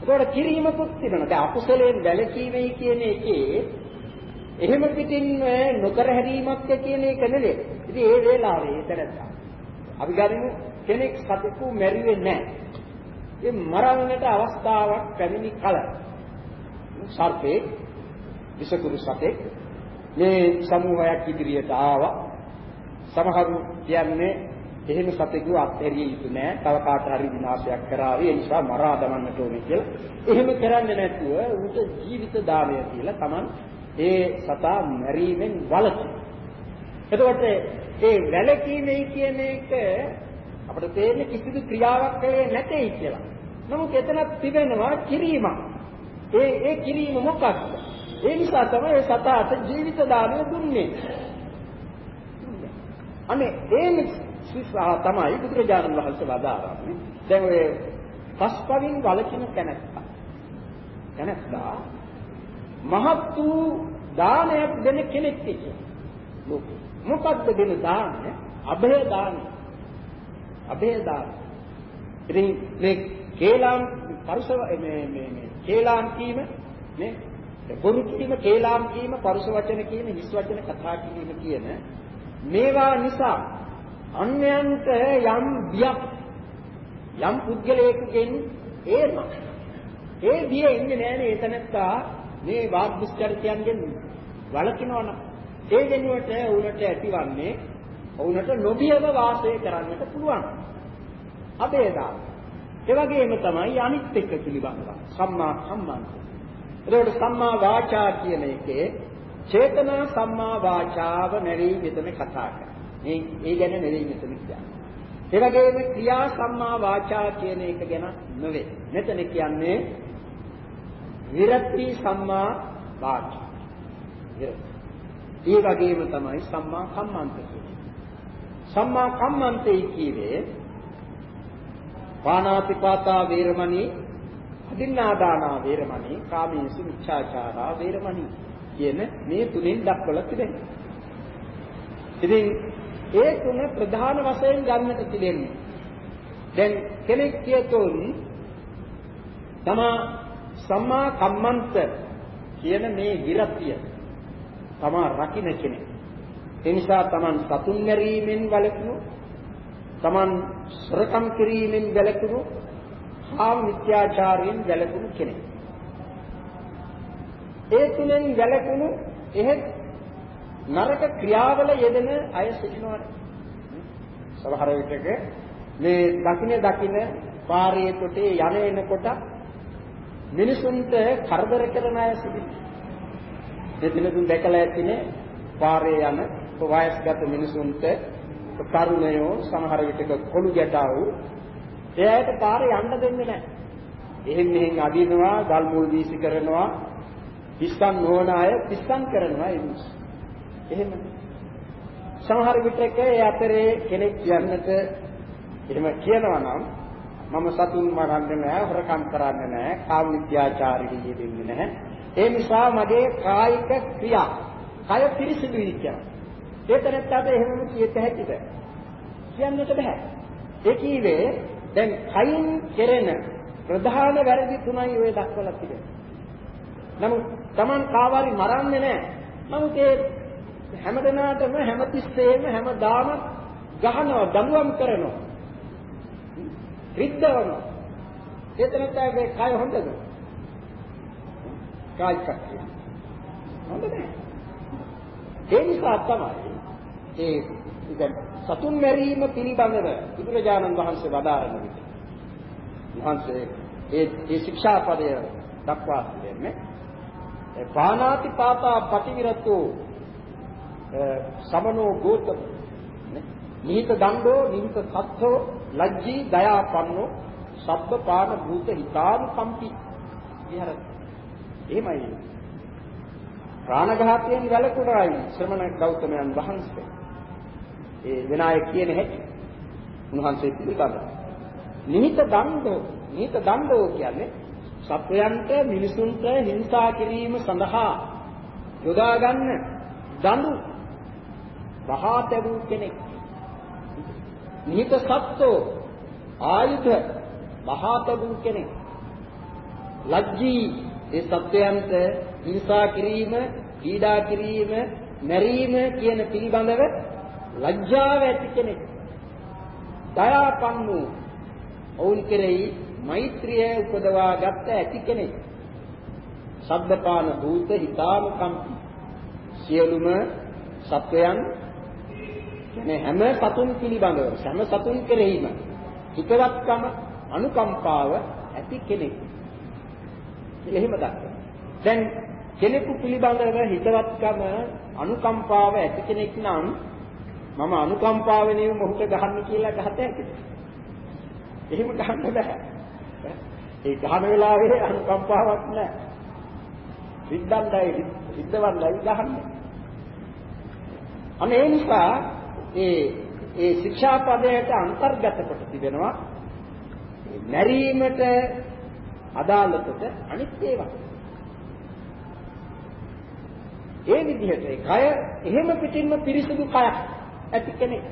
ඒකට කිරීමකුත් තිබෙනවා. දැන් අකුසලයෙන් වැළකීමයි කියන එකේ එහෙම පිටින් නොකර හැරීමක් කියන එක නෙවෙයි. ඉතින් ඒ වෙලාවේ එතරම් අපි ගනිමු කෙනෙක් සතෙකු මැරුවේ නැහැ. ඒ මරන්නට අවස්ථාවක් පැමිණි කල සර්පේ විසකුරු සතෙක් මේ සමූහයක් ඉදිරියට ආවා. සමහරු කියන්නේ එහෙම සතෙකු අත්හැරිය යුතු නෑ. තව කාට හරි විනාශයක් කරා ඒ නිසා මරා දමන්නට ඕනේ කියලා. එහෙම කරන්නේ නැතුව උන්ට ජීවිත දානය කියලා Taman ඒ සතා මැරීමෙන් වළකි. එතකොට ඒ වැළකීමේ කියන එක අපිට තේරෙන්නේ කිසිදු ක්‍රියාවක් කලේ නැtei කියලා. නමුත් එතනක් තිබෙනවා කිරීමක්. ඒ ඒ කිරීම මොකක්ද? ඒ නිසා තමයි ඒ සතාට ජීවිත දානය දුන්නේ. අනේ ඒ සිසා තමයි බුදුරජාණන් වහන්සේ වදාරන්නේ. දැන් ඔය පස්පවින් වලකින තැනැත්තා. තැනැත්තා මහත් වූ දානයක් දෙන කෙනෙක් කියලා. ලෝකෙ. මොකද්ද දෙන දානය? අභය දානය. අභය දානය. ඉතින් මේ කේලාම් පරුස මේ මේ මේ කේලාම් කීම නේ බොරු කීම කේලාම් කීම පරුස වචන කීම හිස් වචන කතා කීම කියන මේවා නිසා අන්‍යයන්ට යම් බියක් යම් පුද්ගලයෙකුගෙන් ඒනවා ඒ බිය ඉන්නේ නෑනේ එතනත්තා මේ වාග් දුස්චරිතයන්ගෙන් වළකිනවනම් ඒ වෙනුවට උනට ඇතිවන්නේ ඔවුන්ට නොබියව වාසය කරන්නට පුළුවන් අබේදා ඒ වගේම තමයි අනිත් එක පිළිබඳව සම්මා සම්බන්ධ. ඒකට සම්මා වාචා කියන එකේ චේතනා සම්මා වාචාව නෙවෙයි මෙතන කතා කරන්නේ. ඒ ගැන නෙවෙයි මෙතන කියන්නේ. ඒ වගේම ක්‍රියා සම්මා වාචා කියන එක ගැන නෙවෙයි. මෙතන කියන්නේ විරති සම්මා වාචා. විරති. ඒ වගේම තමයි සම්මා කම්මන්ත කියන්නේ. සම්මා කම්මන්තයි කියවේ පානාතිපාතා වේරමණී අදින්නාදානා වේරමණී කාමීසු මිච්ඡාචාරා වේරමණී කියන මේ තුනෙන් දක්වලා තිබෙනවා. ඉතින් ඒ තුන ප්‍රධාන වශයෙන් ගන්නට තිබෙන්නේ. දැන් කෙනෙක් කියතොත් තමා සම්මා කම්මන්ත කියන මේ විරතිය තමා රකින්න කෙනෙක්. ඒ නිසා තමන් සතුන් මැරීමෙන් වළකිනු තමන් සොරකම් කිරීමෙන් වැළකුණු හා මිත්‍යාචාරයෙන් වැළකුණු කෙනෙක්. ඒ තුනෙන් වැළකුණු එහෙත් නරක ක්‍රියාවල යෙදෙන අය සිටිනවා. සමහර විටක මේ දකින්න දකින්න පාරේ කොටේ යන එනකොට මිනිසුන්ට කරදර කරන අය සිටිනවා. ඒ දිනතුන් දැකලා ඇතිනේ පාරේ යන වයස්ගත මිනිසුන්ට තරුණයෝ සමහර විටක කොළු ගැටා වූ එයාට පාරේ යන්න දෙන්නේ නැහැ. එහෙන් මෙහෙන් අදිනවා, ගල් මුල් වීසි කරනවා, පිස්සන් නොවන අය පිස්සන් කරනවා ඒ මිනිස්සු. එහෙම. සමහර විටක ඒ අතරේ කෙනෙක් යන්නට එහෙම කියනවා නම් මම සතුන් මරන්නේ නැහැ, හොරකම් කරන්නේ නැහැ, කාම විද්‍යාචාරී යෙදෙන්නේ නැහැ. ඒ නිසා මගේ කායික ක්‍රියා කය පිරිසිදුයි කියලා. ඒ තැනත්තාට එහෙමම කියත හැකිද? කියන්නට බෑ. ඒ කීවේ දැන් කයින් කෙරෙන ප්‍රධාන වැරදි තුනයි ඔය දක්වලා තිබෙන්නේ. නමුත් Taman කාවාරි මරන්නේ නැහැ. නමුත් ඒ හැමදෙනාටම හැමතිස්සෙම හැමදාම ගහනවා, දඬුවම් කරනවා. රිද්දවනවා. ඒ තැනත්තාගේ කය හොඳද? කායික ක්‍රියා. හොඳ නැහැ. ඒ නිසා තමයි ඒ ඉතින් සතුන් මැරීම පිළිබඳව බුදුරජාණන් වහන්සේ වදාරන විට වහන්සේ ඒ ඒ ශික්ෂාපදය දක්වා තිබෙන්නේ පානාති පාතා පටිවිරතෝ සමනෝ ගෝතම නිහිත දණ්ඩෝ නිහිත සත්ත්වෝ ලජ්ජී දයාපන්නෝ සබ්බ පාන භූත හිතානු කම්පි විහරති එහෙමයි ප්‍රාණඝාතයෙන් වැළකුණායි ශ්‍රමණ ගෞතමයන් වහන්සේ ඒ විනායක කියන හැටි උන්වහන්සේ පිළිබඳ. නිහිත දණ්ඩෝ නිහිත දණ්ඩෝ කියන්නේ සත්වයන්ට මිනිසුන්ට හිංසා කිරීම සඳහා යොදා ගන්න දඬු වහා තැබූ කෙනෙක්. නිහිත සත්ත්වෝ ආයුධ වහා තැබූ කෙනෙක්. ලජ්ජී ඒ සත්වයන්ට හිංසා කිරීම, පීඩා කිරීම, මැරීම කියන පිළිබඳව ලැජ්ජාව ඇති කෙනෙක්. දයාපන්නු ඔවුන් කෙරෙහි මෛත්‍රිය උපදවා ගත්ත ඇති කෙනෙක්. සබ්බපාන භූත හිතාම කම්පි. සියලුම සත්වයන් කියන්නේ හැම සතුන් පිළිබඳව හැම සතුන් කෙරෙහිම හිතවත්කම අනුකම්පාව ඇති කෙනෙක්. එහෙම දක්වනවා. දැන් කෙනෙකු පිළිබඳව හිතවත්කම අනුකම්පාව ඇති කෙනෙක් නම් මම අනුකම්පාවෙන් මොහුට ගහන්න කියලා ගහත හැකිද? එහෙම ගහන්න බෑ. ඒ ගහන වෙලාවේ අනුකම්පාවක් නැහැ. සිද්ධන්දයි සිද්ධවන්දයි ගහන්නේ. අනේ ඒ නිසා ඒ ඒ ශික්ෂාපදයට අන්තර්ගත කොට තිබෙනවා මැරීමට අදාළ කොට අනිත් ඒවා. ඒ විදිහට ඒ කය එහෙම පිටින්ම පිරිසුදු කයක් ඇති කෙනෙක්.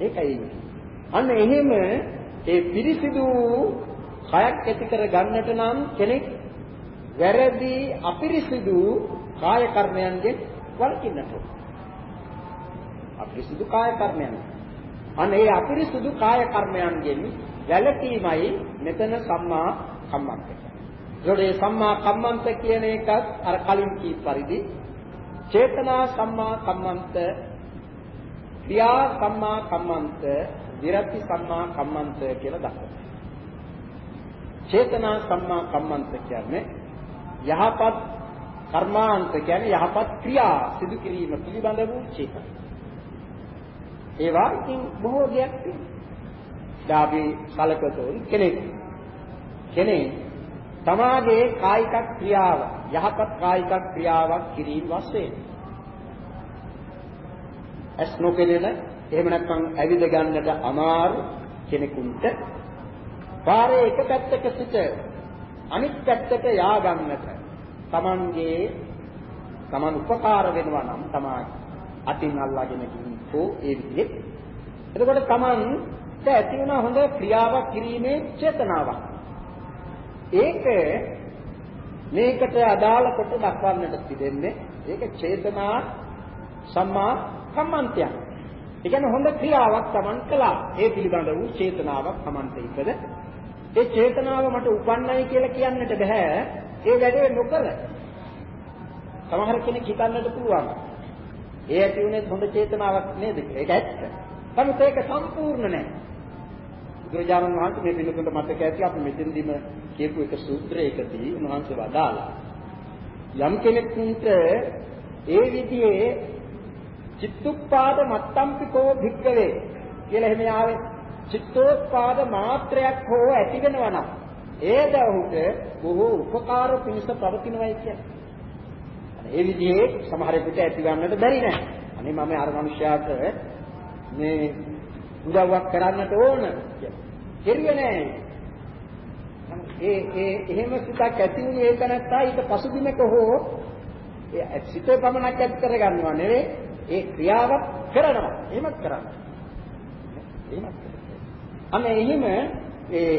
ඒකයි. අන්න එහෙම ඒ පිරිසිදු කයක් ඇති කර ගන්නට නම් කෙනෙක් වැරදි අපිරිසිදු කාය කර්මයන්ගෙන් වළකින්නට ඕන. අපිරිසිදු කාය කර්මයන්. අන්න ඒ අපිරිසිදු කාය කර්මයන්ගෙන් වැළකීමයි මෙතන සම්මා කම්මන්ත කියන්නේ. සම්මා කම්මන්ත කියන එකත් අර කලින් කී පරිදි චේතනා සම්මා කම්මන්ත ක්‍රියා සම්මා කම්මන්ත විරති සම්මා කම්මන්ත කියලා දක්වනවා. චේතනා සම්මා කම්මන්ත කියන්නේ යහපත් කර්මාන්ත කියන්නේ යහපත් ක්‍රියා සිදු කිරීම පිළිබඳ වූ චේතන. ඒවා ඉතින් බොහෝ දෙයක් තියෙනවා. ඩාබි කලකතෝන් කෙනෙක් කෙනෙක් තමාගේ කායික ක්‍රියාව යහපත් කායික ක්‍රියාවක් කිරීම වශයෙන් ඇස් නොපෙනෙන එහෙම නැත්නම් ඇවිද ගන්නට අමාරු කෙනෙකුට පාරේ එක පැත්තක සිට අනිත් පැත්තට යා ගන්නට Tamanගේ Taman උපකාර වෙනවා නම් තමා අතින් අල්ලාගෙන ගිහින් ඒ විදිහේ එතකොට Tamanට ඇති වෙන හොඳ ක්‍රියාවක් කිරීමේ චේතනාවක් ඒක මේකට අදාළ කොට දක්වන්නට තිබෙන්නේ ඒක චේතනා සම්මා කම්මන්තයක්. ඒ කියන්නේ හොඳ ක්‍රියාවක් Taman කළා. ඒ පිළිබඳ වූ චේතනාවක් Tamanට ඉපද. ඒ චේතනාව මට උපන්නයි කියලා කියන්නට බෑ. ඒ වැඩේ නොකර. සමහර කෙනෙක් හිතන්නට පුළුවන්. ඒ ඇති උනේ හොඳ චේතනාවක් නේද? ඒක ඇත්ත. නමුත් ඒක සම්පූර්ණ නෑ. බුදුරජාණන් වහන්සේ මේ පිළිතුරට මතක ඇති අපි මෙතෙන්දිම කියපු එක සූත්‍රයකදී උන්වහන්සේ වදාලා යම් කෙනෙකුට ඒ විදිහේ චිත්තුප්පාද මත්තම්පිකෝ භික්කවේ කියලා එහෙම ආවේ චිත්තෝත්පාද මාත්‍රයක් හෝ ඇති වෙනවා නම් ඒද ඔහුට බොහෝ උපකාර පිණිස පවතිනවායි කියන්නේ. ඒ විදිහේ සමහරෙකුට ඇති ගන්නට බැරි නෑ. අනේ මම අර මනුෂ්‍යයාට මේ උදව්වක් කරන්නට ඕන කියලා. කෙරියේ නෑ. ඒ ඒ එහෙම සිතක් ඇති වුණේ ඒක නැත්තා ඊට පසුබිමක හෝ ඒ සිතේ පමණක් ඇති කරගන්නවා නෙවෙයි ඒ ක්‍රියාවක් කරනවා. එහෙමත් කරන්න. එහෙමත් අන්න එහෙම ඒ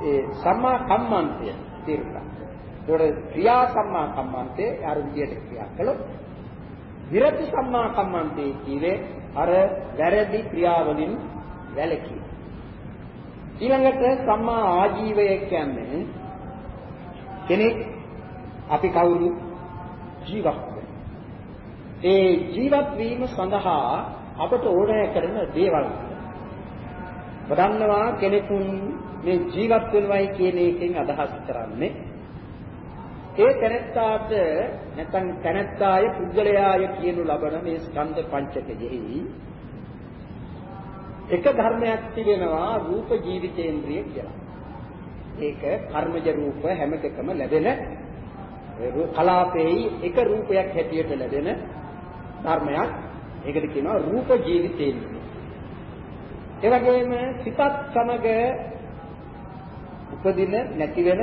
ඒ සම්මා කම්මන්තය తీරුණා. ඒතකොට ක්‍රියා සම්මා කම්මන්තේ අර විදියට ක්‍රියා කළොත් විරති සම්මා කම්මන්තේ කියේ අර වැරදි ක්‍රියාවලින් වැළකී. ඊළඟට සම්මා ආජීවය කියන්නේ කෙනෙක් අපි කවුරු ජීවත් ඒ ජීවත් වීම සඳහා අපට ඕනෑ කරන දේවල්. වදන්නවා කෙනෙකුන් මේ ජීවත් වෙනවයි කියන එකෙන් අදහස් කරන්නේ ඒ තැනැත්තාට නැත්නම් තැනැත්තාය පුද්ගලයාය කියනු ලබන මේ ස්කන්ධ පංචකයෙහි එක ධර්මයක් තිබෙනවා රූප ජීවිතේන්ද්‍රිය කියලා. ඒක කර්මජ රූප හැම එකකම ලැබෙන කලාපෙහි එක රූපයක් හැටියට ලැබෙන ධර්මයක්. ඒකට කියනවා රූප ජීවිතේන්ද්‍රිය. ඒ වගේම සිතත් සමග උපදින නැති වෙන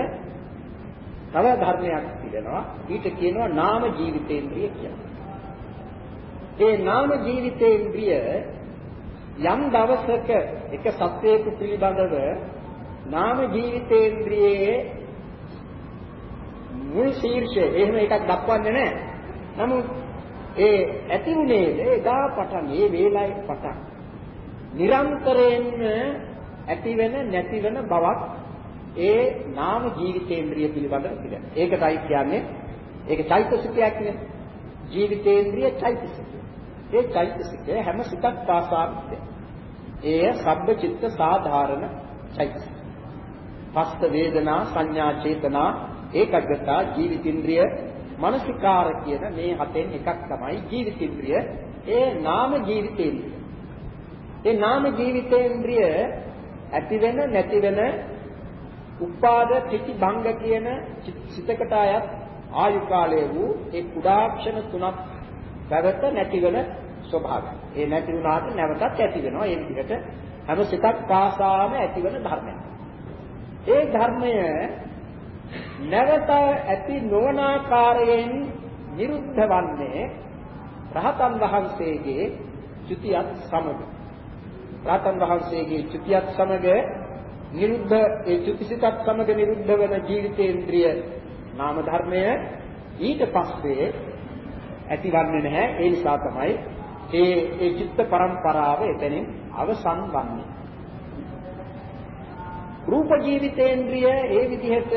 තව ධර්මයක් තිබෙනවා. ඊට කියනවා නාම ජීවිතේන්ද්‍රිය කියලා. ඒ නාම ජීවිතේන්ද්‍රිය යම් දවසක එක සත්වයක පිළිබඳව නාම ජීවිතේන්ද්‍රියේ මුල් ශීර්ෂය එහෙම එකක් දක්වන්නේ නැහැ. නමුත් ඒ ඇති උනේ එදා පටන් මේ වේලාවේ පටන් නිරන්තරයෙන්ම ඇති වෙන නැති වෙන බවක් ඒ නාම ජීවිතේන්ද්‍රිය පිළිබඳව පිළිගන්න. ඒකටයි කියන්නේ ඒක චෛතසිකයක් නේ. ජීවිතේන්ද්‍රිය චෛතසිකය. ඒ චෛතසිකය හැම සිතක් පාසා එය සබ්බ චිත්ත සාධාරණ චෛතසික. පස්ත වේදනා සංඥා චේතනා ඒකග්ගතා ජීවිතින්ද්‍රිය මානසිකාර කියන මේ හතෙන් එකක් තමයි ජීවිතේන්ද්‍රිය. ඒ නාම ජීවිතේන්ද්‍රිය. ඒ නාම ජීවිතේන්ද්‍රිය ඇති වෙන නැති වෙන උපාද පිටි භංග කියන සිතකට අයත් ආයු කාලය වූ ඒ කුඩාක්ෂණ තුනක් පැවත නැති වෙන ස්වභාවය. ඒ නැති වුණාට නැවතත් ඇති වෙනවා. ඒ විදිහට හැම සිතක් පාසාම ඇතිවන ධර්මයක්. ඒ ධර්මය නැවත ඇති නොවන ආකාරයෙන් නිරුද්ධ වන්නේ රහතන් වහන්සේගේ චුතියත් සමග. රහතන් වහන්සේගේ චුතියත් සමග නිරුද්ධ ඒ චුතිසිතත් සමග නිරුද්ධ වන ජීවිතේන්ද්‍රිය නාම ධර්මය ඊට පස්සේ ඇතිවන්නේ නැහැ ඒ නිසා තමයි ඒ ඒ චිත්ත පරම්පරාව එතනින් අවසන් වන්නේ රූප ජීවිතේන්ද්‍රිය ඒ විදිහට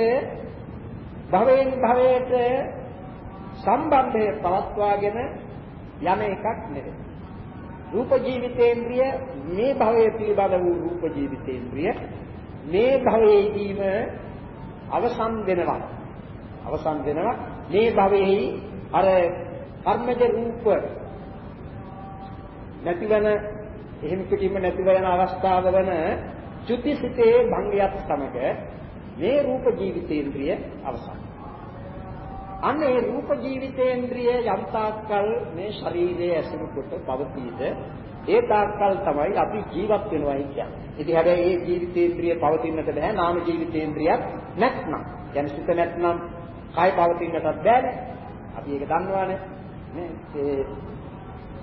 භවයෙන් භවයට සම්බන්ධය පවත්වාගෙන යන එකක් නෙවෙයි. රූප ජීවිතේන්ද්‍රිය මේ භවයේ පිළිබඳ වූ රූප ජීවිතේන්ද්‍රිය මේ භවයේදීම අවසන් වෙනවා. අවසන් වෙනවා මේ භවයේ අර කර්මජ රූප නැතිවන එහෙම පිටින්ම නැතිව යන අවස්ථාව වන චුතිසිතේ භංගයත් සමග මේ රූප ජීවිතේන්ද්‍රිය අවසන්. අන්න ඒ රූප ජීවිතේන්ද්‍රිය යම් තාක්කල් මේ ශරීරයේ ඇසුරු කොට පවතීද ඒ තාක්කල් තමයි අපි ජීවත් වෙනවයි කියන්නේ. ඉතින් හැබැයි ඒ ජීවිතේන්ද්‍රිය පවතින්නට බෑ නාම ජීවිතේන්ද්‍රියක් නැත්නම්. කියන්නේ සිත නැත්නම් කය පවතින්නටත් බෑනේ. අපි ඒක දන්නවානේ. නේ ඒ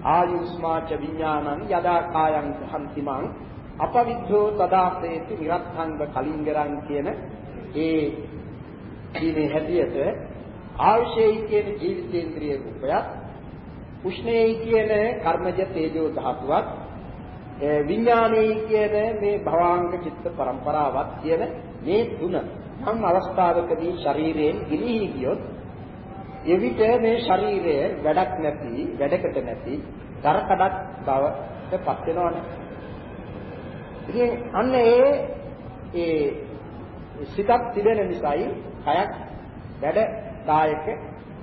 ආයුස්මාච විඥානං යදා කායං හන්තිමං අපවිද්ධෝ තදාසේති නිරත්ථංග කලින්ගරං කියන ඒ දීනේ හැටියට ආශේයි කියන ජීවිතේන්ද්‍රිය රූපයත් උෂ්ණේයි කියන කර්මජ තේජෝ ධාතුවත් විඥානේයි කියන මේ භවාංග චිත්ත පරම්පරාවත් කියන මේ තුන නම් අවස්ථාවකදී ශරීරයෙන් ගිලිහි ගියොත් එවිට මේ ශරීරය වැඩක් නැති වැඩකට නැති කරකඩක් බවට පත් වෙනවනේ. ඉතින් අන්න ඒ ඒ සිතක් තිබෙන නිසායි කයක් වැඩ දායක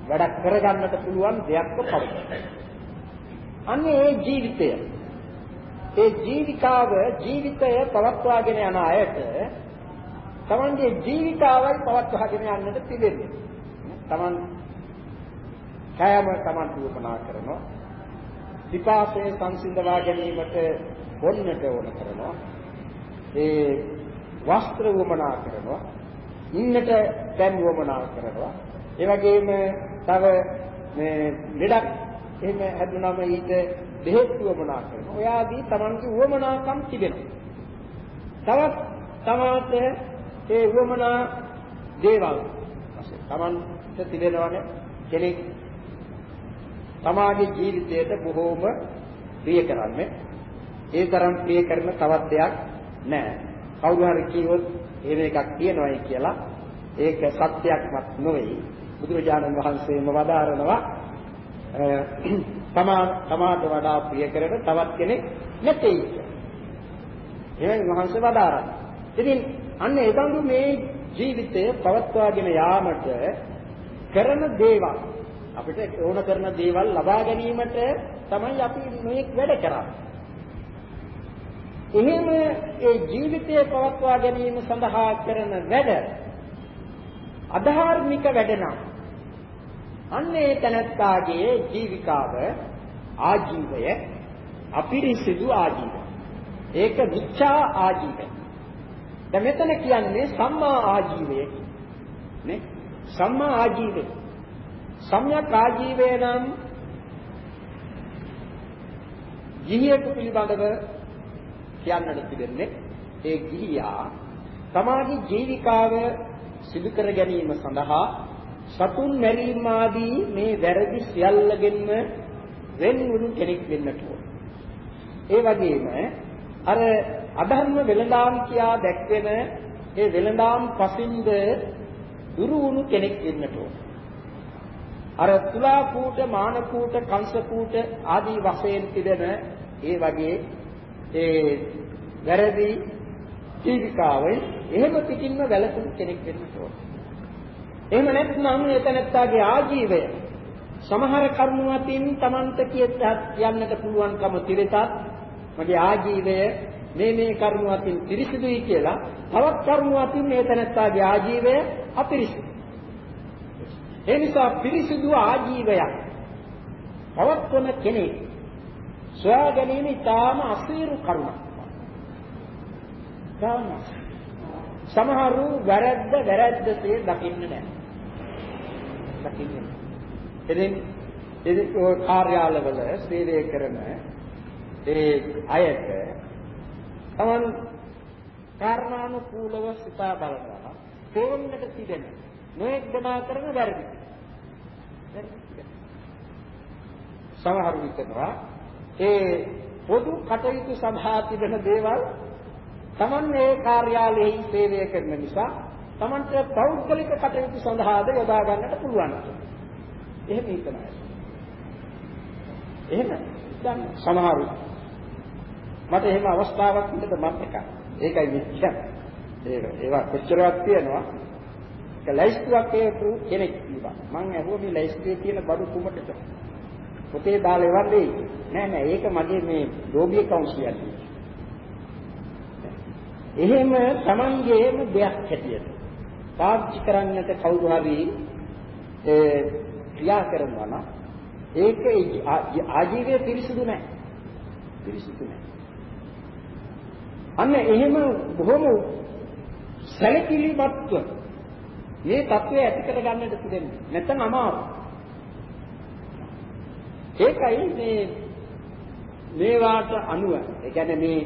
වැඩ කරගන්නට පුළුවන් දෙයක්ව පවතී. අන්න ඒ ජීවිතය ඒ ජීවිකාව ජීවිතය පවත්වාගෙන යන අයට තමන්ගේ ජීවිතාවයි පවත්වාගෙන යන්නට තිබෙන්නේ. තමන් කයම තමන් උපනා කරනවා. විපාසයේ සංසිඳවා ගැනීමට පොන්නට ඕන කරනවා. ඒ වස්ත්‍ර වමනා කරනවා ඉන්නට දැන් වමනා කරනවා ඒ වගේම තව මේ ලෙඩක් එහෙම හැදුනම ඊට බෙහෙත් වමනා කරනවා ඔය ආදී Tamanගේ වමනාකම් තිබෙනවා තවත් තමාට ඒ වමනා දේවල් Tamanට තිබෙනවනේ කෙනෙක් තමාගේ ජීවිතයට බොහෝම ප්‍රිය කරන්නේ ඒ තරම් ප්‍රිය කරන තවත් දෙයක් නෑ. කවුරු හරි කිව්වොත් එහෙම එකක් තියෙනවයි කියලා ඒක සත්‍යයක්වත් නෙවෙයි. බුදුරජාණන් වහන්සේම වදාරනවා තමා තමාට වඩා ප්‍රිය කරන තවත් කෙනෙක් නැtei කියලා. එහෙනම් වහන්සේ වදාරනවා. ඉතින් අන්න ඒ බඳු මේ ජීවිතය පවත්වාගෙන යාමට කරන දේවල් අපිට ඕන කරන දේවල් ලබා ගැනීමට තමයි අපි මේක වැඩ කරන්නේ. එහෙම ඒ ජීවිතය පවත්වා ගැනීම සඳහා කරන වැඩ අධාර්මික වැඩ නම් අන්නේ තනත්තාගේ ජීවිකාව ආජීවය අපිරිසිදු ආජීවය. ඒක මිච්ඡා ආජීවය. දැන් මෙතන කියන්නේ සම්මා ආජීවය නේ? සම්මා ආජීවය. සම්‍යක් ආජීවය නම් ජීවිත පිළිබඳව කියන්නට තිබෙන්නේ ඒ ගිහියා තමාගේ ජීවිකාව සිදු කර ගැනීම සඳහා සතුන් මැරීම ආදී මේ වැරදි සියල්ලගෙන්ම වෙන් වුණු කෙනෙක් වෙන්නට ඕන. ඒ වගේම අර අධර්ම වෙළඳාම් කියා දැක්වෙන ඒ වෙළඳාම් පසින්ද දුරු වුණු කෙනෙක් වෙන්නට ඕන. අර තුලා කූට මාන කූට කංශ කූට ආදී වශයෙන් තිබෙන ඒ වගේ ඒ වැරදි ජීවිකාවෙන් එහෙම පිටින්ම වැළකුණු කෙනෙක් වෙන්න ඕන. එහෙම නැත්නම් එතනත්තාගේ ආජීවය සමහර කරුණු අතින් Tamanta කියත් යන්නට පුළුවන්කම තිරෙතත් මගේ ආජීවය මේ මේ කරුණු අතින් පිරිසිදුයි කියලා තවත් කරුණු අතින් මේ තැනත්තාගේ ආජීවය අපිරිසිදු. ඒ නිසා පිරිසිදු ආජීවයක් පවත්වන කෙනෙක් සොයා ගැනීම ඉතාම අසීරු කරුණක්. තාම සමහරු වැරද්ද වැරද්දසේ දකින්න නැහැ. දකින්නේ නැහැ. එදින් එදින් කාර්යාලවල සේවය කරන ඒ අයට තමන් කාරණානුකූලව සිතා බලනවා තේරුම්කට තිබෙන නොඑක් දෙනා කරන වැරදි. සමහර විටකවා ඒ පොදු කටයුතු සඳහා තිබෙන දේවල් තමන් මේ කාර්යාලයේ සේවය කරන නිසා තමන්ට පෞද්ගලික කටයුතු සඳහාද යොදා ගන්නට පුළුවන්. එහෙම හිතනවා. එහෙම දැන් සමහරු මට එහෙම අවස්ථාවක් විතර මතකයි. ඒකයි මෙච්චර. ඒක ඒවා කොච්චරවත් තියෙනවා. ඒක ලයිස්තුවක් හේතු කෙනෙක් කිව්වා. මං අහුව මේ ලයිස්තුවේ තියෙන බඩු කුමටද? පොතේ දාලා එවන්නේ නෑ නෑ ඒක මගේ මේ ලෝභී කවුන්සිලර්. එහෙම Tamangeම දෙයක් හැටියට පාවිච්චි කරන්නට කවුරු හරි ඒ ක්‍රියා කරනවා නම් ඒක ආජීවයේ පිරිසුදු නැහැ. පිරිසුදු නැහැ. අන්න එහෙම බොහොම සැලකිලිමත්ව මේ தત્ත්වය ඇති කර ගන්නට තිබෙන්නේ. නැත්නම් අමාරු. ඒකයි මේ මේවාට අනුව ඒ කියන්නේ මේ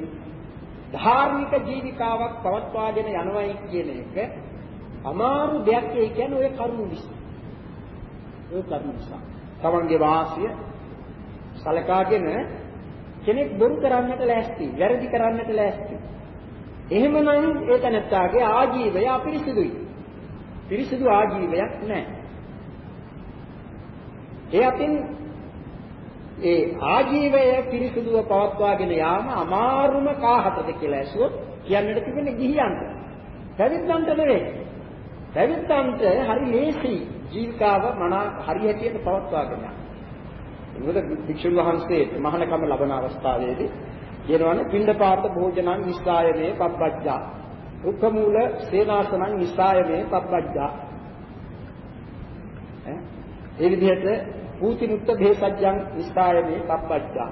ධාර්මික ජීවිකාවක් පවත්වාගෙන යනවයි කියන එක අමාරු දෙයක් ඒ කියන්නේ ඔය කරුණු නිසා. ඔය කරුණු නිසා. තමන්ගේ වාසිය සලකාගෙන කෙනෙක් බොරු කරන්නට ලෑස්ති, වැරදි කරන්නට ලෑස්ති. එහෙමනම් ඒ තනත්තාගේ ආජීවය අපිරිසිදුයි. පිරිසිදු ආජීවයක් නැහැ. ඒ අතින් ඒ ආජීවය පිරිසිදුව පවත්වාගෙන යාම අමාරුම කාහටද කියලා ඇසුවොත් කියන්නට තිබෙන්නේ ගිහියන්ට. පැවිද්දන්ට නෙවෙයි. පැවිද්දන්ට හරි ලේසි ජීවිකාව මනා හරි හැටියට පවත්වාගෙන යන්න. මොකද භික්ෂුන් වහන්සේට මහානකම ලබන අවස්ථාවේදී කියනවානේ පින්ඩපාත භෝජනං නිස්සායමේ පබ්බජ්ජා. උක්කමූල සේනාසනං නිස්සායමේ පබ්බජ්ජා. ඒ විදිහට පූතිනුත්ත භේසජ්ජං නිස්සායමේ පබ්බජ්ජා.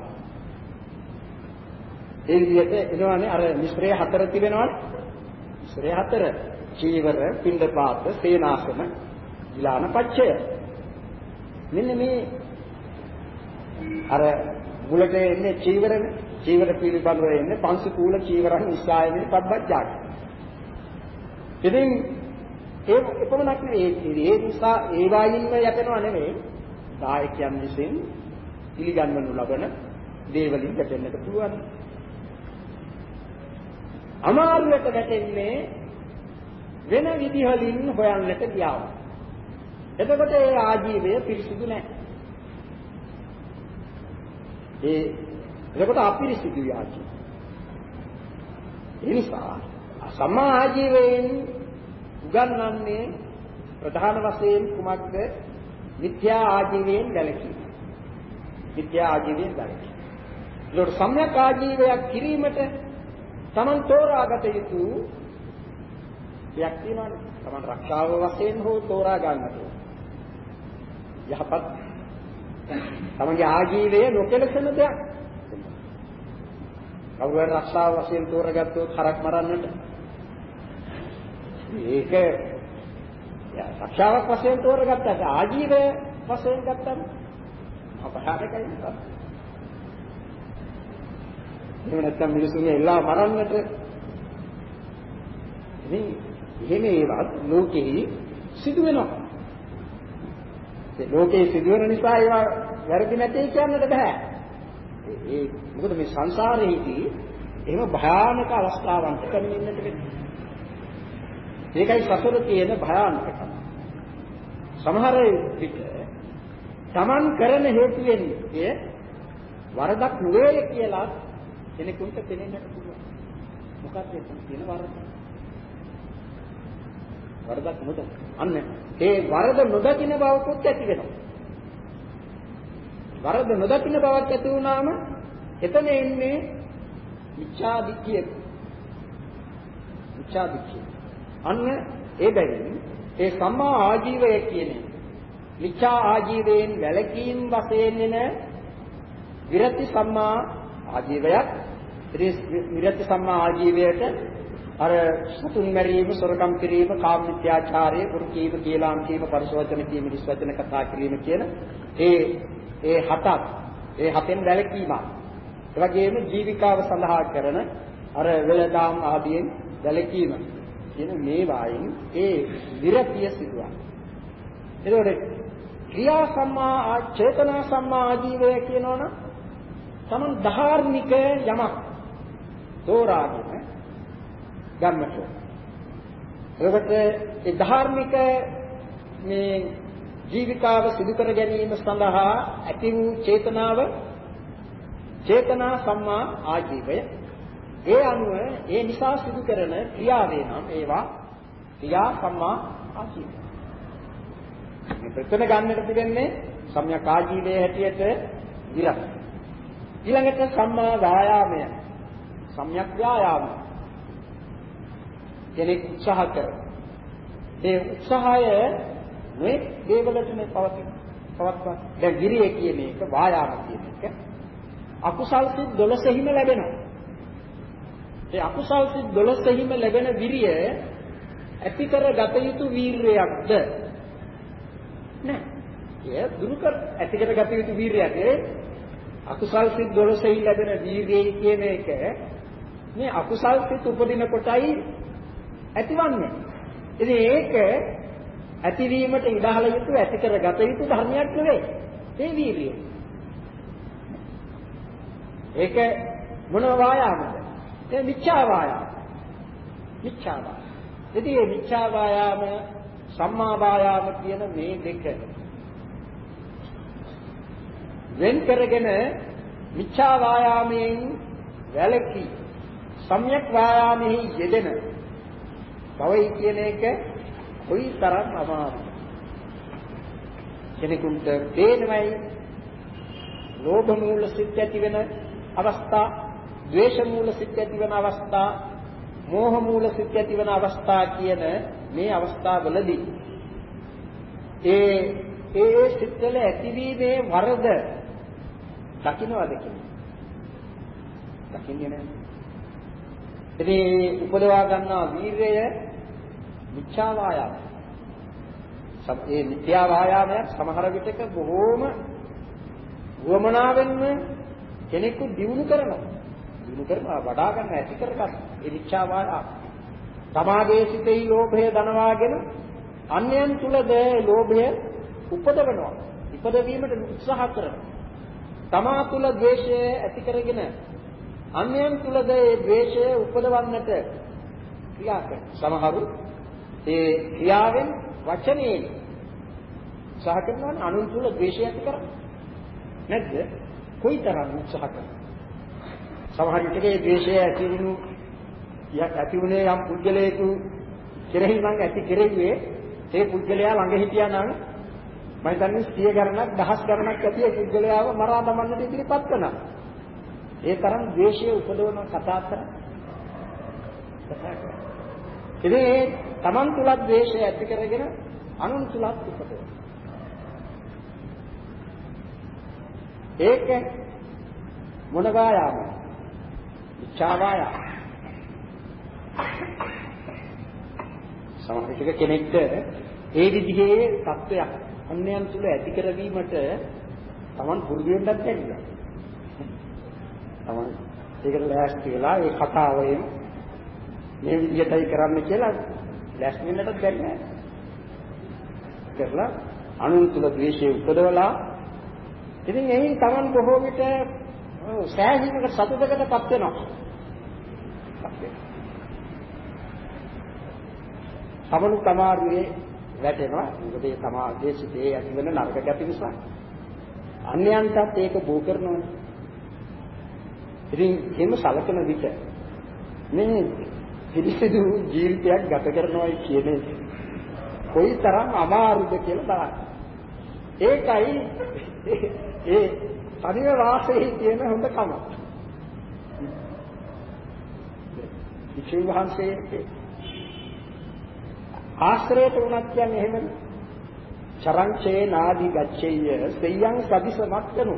ඒ විදිහට එනවානේ අර මිශ්‍රය හතර තිබෙනවානේ. මිශ්‍රය හතර. චීවර, පින්ඩපාත, සේනාසන, ඊලාන පච්චය. මෙන්න මේ අර මුලට එන්නේ චීවරනේ. චීවර පිළිබඳව එන්නේ පංසකූල චීවරන් නිස්සායමේ පබ්බජ්ජා. ඉතින් ඒ එපමණක් නෙවෙයි ඒ නිසා ඒ වයින්ම යටනවා නෙවෙයි දායකයන් විසින් පිළිගන්වනු ලබන දේවලින් ගැටෙන්නට පුළුවන්. අමාරුවට ගැටෙන්නේ වෙන විදිහලින් හොයන්නට ගියාම. එතකොට ඒ ආජීවය පිරිසුදු නැහැ. ඒ එතකොට අපිරිසුදු ආජීවය. ඒ නිසා සම්මා ආජීවයෙන් උගන්වන්නේ ප්‍රධාන වශයෙන් කුමක්ද? මිත්‍යා ආජීවයෙන් වැළකීම. මිත්‍යා ආජීවයෙන් වැළකීම. ඒකට සම්‍යක් ආජීවයක් කිරීමට Taman තෝරාගත යුතු දෙයක් තියෙනවානේ. Taman රක්ෂාව වශයෙන් හෝ තෝරා ගන්නට යහපත් තමන්ගේ ආජීවය නොකලසන දෙයක්. කවුරු හරි රක්ෂාව වශයෙන් තෝරගත්තොත් හරක් මරන්නට ඒක රක්ෂාවක් වශයෙන් තෝරගත්තට ආජීවය වශයෙන් ගත්තම අපහාරකයි නේද? එහෙම නැත්නම් මිනිසුන්ගේ එල්ලා මරන්නට ඉතින් එහෙම ඒවත් ලෝකෙහි සිදු වෙනවා. ඒ ලෝකේ සිදුවන නිසා ඒවා වැරදි නැtei කියන්නට බෑ. ඒ මොකද මේ සංසාරයේදී එහෙම භයානක අවස්ථාවන්ට කමින්නට වෙන්නේ. ඒකයි සසර තියෙන භයානකකම. සමහර විට Taman කරන හේතුවෙන් ඒ වරදක් නෙවෙයි කියලා කෙනෙකුට පෙනෙන්නට පුළුවන්. මොකක්ද කියන වරද? වරදක් නොද. අන්න ඒ වරද නොදකින බවකුත් ඇති වෙනවා. වරද නොදකින බවක් ඇති වුණාම එතන එන්නේ මිච්ඡා දිට්ඨිය. මිච්ඡා දිට්ඨිය. අන්න ඒ බැවින් ඒ සම්මා ආජීවය කියන්නේ මිච්ඡා ආජීවයෙන් වැළකීම් වශයෙන් එන විරති සම්මා ආජීවයක් විරති සම්මා ආජීවයට අර සතුන් මැරීම, සොරකම් කිරීම, කාම මිත්‍යාචාරය, කුරු කීම, කීලාම් කීම, පරිශෝචන කීම, නිස්වචන කතා කිරීම කියන ඒ ඒ හතක් ඒ හතෙන් වැළකීමක්. ඒ වගේම ජීවිකාව සඳහා කරන අර වෙලදාම් ආදීන් වැළකීම කියන මේ වායින් ඒ විරතිය සිදුවන. එතකොට ක්‍රියා සම්මා චේතනා සම්මා ආජීවය කියනවනම් තමන් ධාර්මික යමක් තෝරාගෙන ගන්නට. ඒකට ඒ ධාර්මික මේ ජීවිකාව සිදු කර ගැනීම සඳහා ඇති වූ චේතනාව චේතනා සම්මා ආජීවය ඒ අනුව ඒ නිසා සිදු කරන ක්‍රියාවේ නම් ඒවා ක්‍රියා සම්මා ආජීවය. මේ ප්‍රතන ගන්නට තිබෙන්නේ සම්‍යක් ආජීවයේ හැටියට විරත්. ඊළඟට සම්මා වායාමය. සම්‍යක් ව්‍යායාමය. කෙනෙක් උත්සාහ කරනවා. ඒ උත්සාහය මේ දේවලට මේ පවතින පවත්වා. දැන් ගිරිය කියන එක වායාම කියන එක අකුසල් සිත් 12හිම ලැබෙනවා. ඒ අකුසල් සිත් 12හිම ලැබෙන විරිය ඇති කර ගත යුතු වීරයක්ද? නෑ. එය දුරු කර ඇති කර ගත යුතු වීරයක්. ඒ අකුසල් සිත් 12හිම ලැබෙන වීරියයි කියන එක මේ අකුසල් සිත් උපදින කොටයි ඇතිවන්නේ. ඉතින් ඒක ඇතිවීමට ඉඩහල යුතු ඇති කරගත යුතු ධර්මයක් නෙවෙයි. ඒ වීර්යය. ඒක මොන වායාමද? ඒ මිච්ඡා වායාම. මිච්ඡා වායාම. ඉතින් මේ මිච්ඡා වායාම සම්මා වායාම කියන මේ දෙක වෙන් කරගෙන මිච්ඡා වායාමයෙන් වැළකී සම්‍යක් වායාමෙහි යෙදෙන බවයි කියන එක කොයි තරම් අමාරුද කෙනෙකුට තේනමයි ලෝභ මූල සිත් ඇති වෙන අවස්ථා, ද්වේෂ මූල සිත් ඇති වෙන අවස්ථා, මෝහ මූල සිත් ඇති වෙන අවස්ථා කියන මේ අවස්ථාවලදී ඒ ඒ සිත්වල ඇතිවීමේ වරද දකින්නවද කියන්නේ? දකින්නේ නැහැ. ඉතින් උපදවා ගන්නා වීරය මිච්ඡා වායාම. ඒ මිත්‍යා වායාමයක් සමහර විටක බොහෝම වමනාවෙන්ම කෙනෙකු දිනු කරනවා. දිනු කරනවා වඩා ගන්න ඇති කරගන්න. ඒ මිච්ඡා වායාම. සමාගයේ සිටෙහි ලෝභය දනවාගෙන අන්‍යයන් තුලද ලෝභය උපදවනවා. ඉපදවීමට උත්සාහ කරනවා. තමා තුල ද්වේෂය ඇති කරගෙන අන්‍යයන් තුලද ඒ ද්වේෂය උපදවන්නට ක්‍රියා කරනවා. සමහරු ඒ ක්‍රියාවෙන් වචනයෙන් උත්සාහ කරනවා අනුන් තුල ද්වේෂය ඇති කරන්නේ. නැද්ද? කොයිතරම් උත්සාහ කරනවා. සමහර විටක ඒ ද්වේෂය ඇති වුණු ඇති වුණේ යම් පුද්ගලයෙකු කෙරෙහි නම් ඇති කෙරෙන්නේ ඒ පුද්ගලයා ළඟ හිටියා නම් මම හිතන්නේ සිය ගණනක් දහස් ගණනක් ඇති ඒ පුද්ගලයාව මරා දමන්නට ඉදිරිපත් කරනවා. ඒ තරම් ද්වේෂය උපදවන කතා කරා. කතා කරා. ඉතින් තමන් තුලත් ද්වේෂය ඇති කරගෙන අනුන් තුලත් උපදවන. ඒක මොන වායාම? ඉච්ඡා වායාම. සමහර විට කෙනෙක්ට ඒ විදිහේ தත්වයක් අන්‍යයන් තුල ඇති කරවීමට තමන් පුරුදු වෙන්නත් බැහැ. තමන් ඒකට ලෑස්ති වෙලා ඒ කතාවෙම මේ විදිහටයි කරන්න කියලා ලෑස්ති වෙන්නටත් බැරි නෑ. කරලා අනුන් තුල ද්වේෂය උපදවලා ඉතින් එහි තමන් බොහෝ විට සෑහීමකට සතුටකටපත් වෙනවා. තමනු තමාරුවේ වැටෙනවා. මොකද ඒ තමාගේ සිතේ ඇතිවන නරක ගැටි නිසා. අන්‍යයන්ටත් ඒක බෝ කරනවා. ඉතින් එහෙම සලකන විට මේ පිරිසිදු ජීවිතයක් ගත කරනවායි කියන්නේ කොයිතරම් අමාරුද කියලා බලන්න. ඒකයි ඒ තනිව වාසයේ තියෙන හොඳ කම. විචේ වහන්සේ ආශ්‍රයයට උනත් කියන්නේ එහෙමද? චරංචේ නාදි ගච්ඡේය සෙය්‍යං සදිසමක්කනු.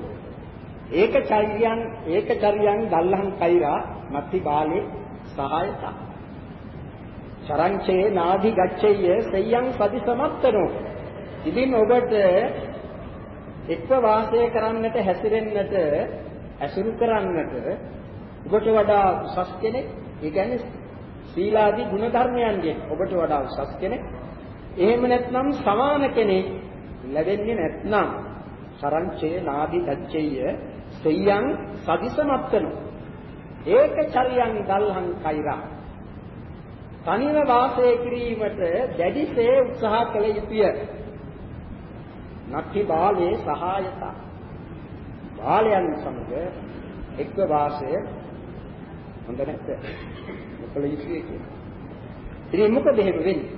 ඒක චර්යයන් ඒක චර්යයන් දල්ලහං කෛරා නත්ති බාලේ සහායතා චරංචේ නාදි ගච්ඡය සෙය්‍යං සදිසමත්තනෝ ඉතින් ඔබට එක්ව වාසය කරන්නට හැසිරෙන්නට ඇසුරු කරන්නට ඔබට වඩා උසස් කෙනෙක්. ඒ කියන්නේ සීලාදී ගුණ ධර්මයන්ගෙන් ඔබට වඩා උසස් කෙනෙක්. එහෙම නැත්නම් සමාන කෙනෙක් ලැබෙන්නේ නැත්නම් සරංචේ නාදි ගච්ඡය සෙය්‍යං සදිසමත්තනෝ ඒක චරියං දල්හං කෛරා. තනිව වාසය කිරීමට දැඩිසේ උත්සාහ කළ යුතුය. නැති බාලේ සහායතා. බාලයන් සමග එක්ව වාසය හොඳ නැත්te. මොකල යුතුය කියන්නේ. ඉතින් මොකද එහෙම වෙන්නේ?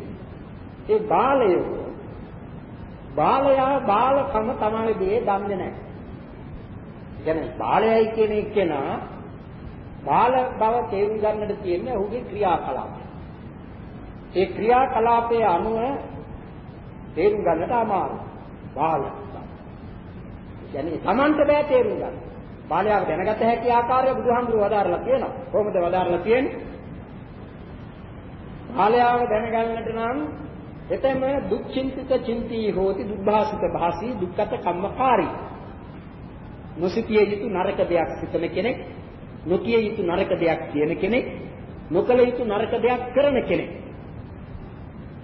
ඒ බාලය බාලයා බාලකම තමයි දේ දන්නේ නැහැ. කියන්නේ බාලයයි කියන එකේනා බාල බව තේරුම් ගන්නට තියෙන්නේ ඔහුගේ ක්‍රියාකලාප. ඒ ක්‍රියාකලාපයේ අනුව තේරුම් ගන්නට අමාරුයි. බාලයක්. කියන්නේ Tamanට බෑ තේරුම් ගන්න. බාලයා දැනගත හැකි ආකාරය බුදුහාමුදුරුවෝ වදාරලා තියෙනවා. කොහොමද වදාරලා තියෙන්නේ? බාලයාව දැනගන්නට නම් එතෙම දුක්චින්තිත චින්තී හෝති දුබ්භාසිත භාසී දුක්ගත කම්මකාරී. නොසිතිය යුතු නරක දෙයක් සිතන කෙනෙක්, නොකිය යුතු නරක දෙයක් කියන කෙනෙක්, නොකල යුතු නරක දෙයක් කරන කෙනෙක්.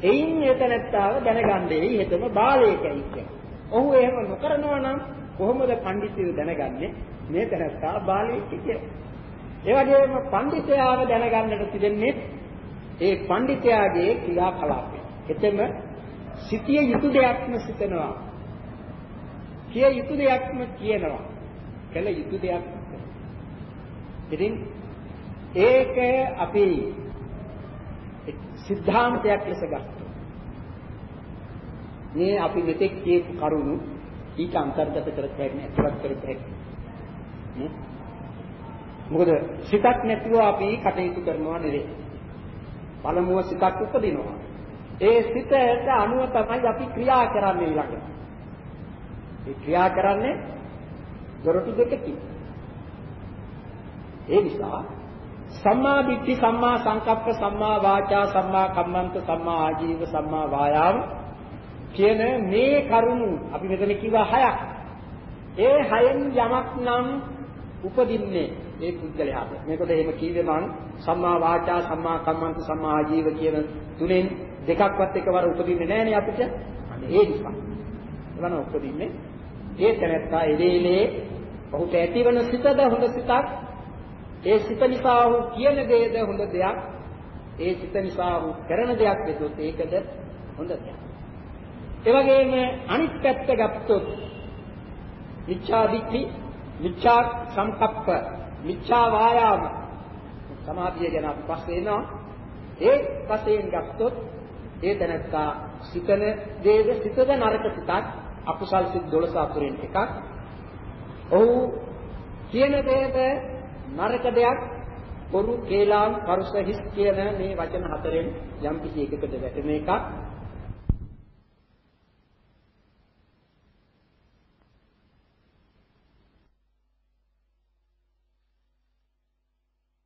එයින් එතනත්තාව දැනගන්නේ හෙතම බාලයෙක්යි කියන්නේ. ඔහු එහෙම නොකරනවා නම් කොහොමද පඬිතුයෝ දැනගන්නේ මේ තැනත්තා බාලයෙක් කියලා. ඒ වගේම පඬිතයාව දැනගන්නට තිබෙන්නේ ඒ පඬිතයාගේ ක්‍රියාකලාපය. එතෙම සිටිය යුතු දෙයක්ම සිතනවා. කිය යුතු දෙයක්ම කියනවා. කළ යුතු දෙයක්. ඉතින් ඒක අපි සිද්ධාන්තයක් ලෙස ගත්තා. මේ අපි මෙතෙක් කියපු කරුණු ඊට අන්තර්ගත කර හැකියි ඇතුළත් කර හැකියි. නේ? මොකද සිතක් නැතිව අපි කටයුතු කරනවා නෙවෙයි. පළමුව සිතක් උපදිනවා. ඒ සිතට අනුව තමයි අපි ක්‍රියා කරන්නේ ඊළඟට. ඒ ක්‍රියා කරන්නේ දොරටු දෙකකින්. ඒ නිසා සම්මා දිට්ඨි සම්මා සංකප්ප සම්මා වාචා සම්මා කම්මන්ත සම්මා ආජීව සම්මා වායාම කියන මේ කරුණු අපි මෙතන කිව්වා හයක්. ඒ හයෙන් යමක් නම් උපදින්නේ ඒ පුද්ගලයාට. මේකට එහෙම කිව්වේ මං සම්මා වාචා සම්මා කම්මන්ත සම්මා ආජීව කියන තුනෙන් දෙකක්වත් එකවර උපදින්නේ නැහනේ අපිට. අනේ ඒ නිසා. එවන උපදින්නේ ඒ තැනත්තා එදෙලේ ඔහුට ඇතිවන සිතද හොඳ සිතක් ඒ සිත නිසා වූ කියන දේද හොඳ දෙයක්. ඒ සිත නිසා වූ කරන දෙයක් වෙතොත් ඒකද හොඳ දෙයක්. ඒ වගේම අනිත් පැත්ත ගත්තොත් මිච්ඡා දිට්ඨි, මිච්ඡා සංකප්ප, මිච්ඡා වායාම සමාධිය ගැන අපි පස්සේ එනවා. ඒ වශයෙන් ගත්තොත් ඒ තැනත්තා සිතන දේද සිතද නරක සිතක් අකුසල් සිත් 12 අතුරෙන් එකක්. ඔහු කියන දේද නරක දෙයක් බොරු කේලාම් පරුස හිස් කියන මේ වචන හතරෙන් යම් කිසි එකකට වැටෙන එකක්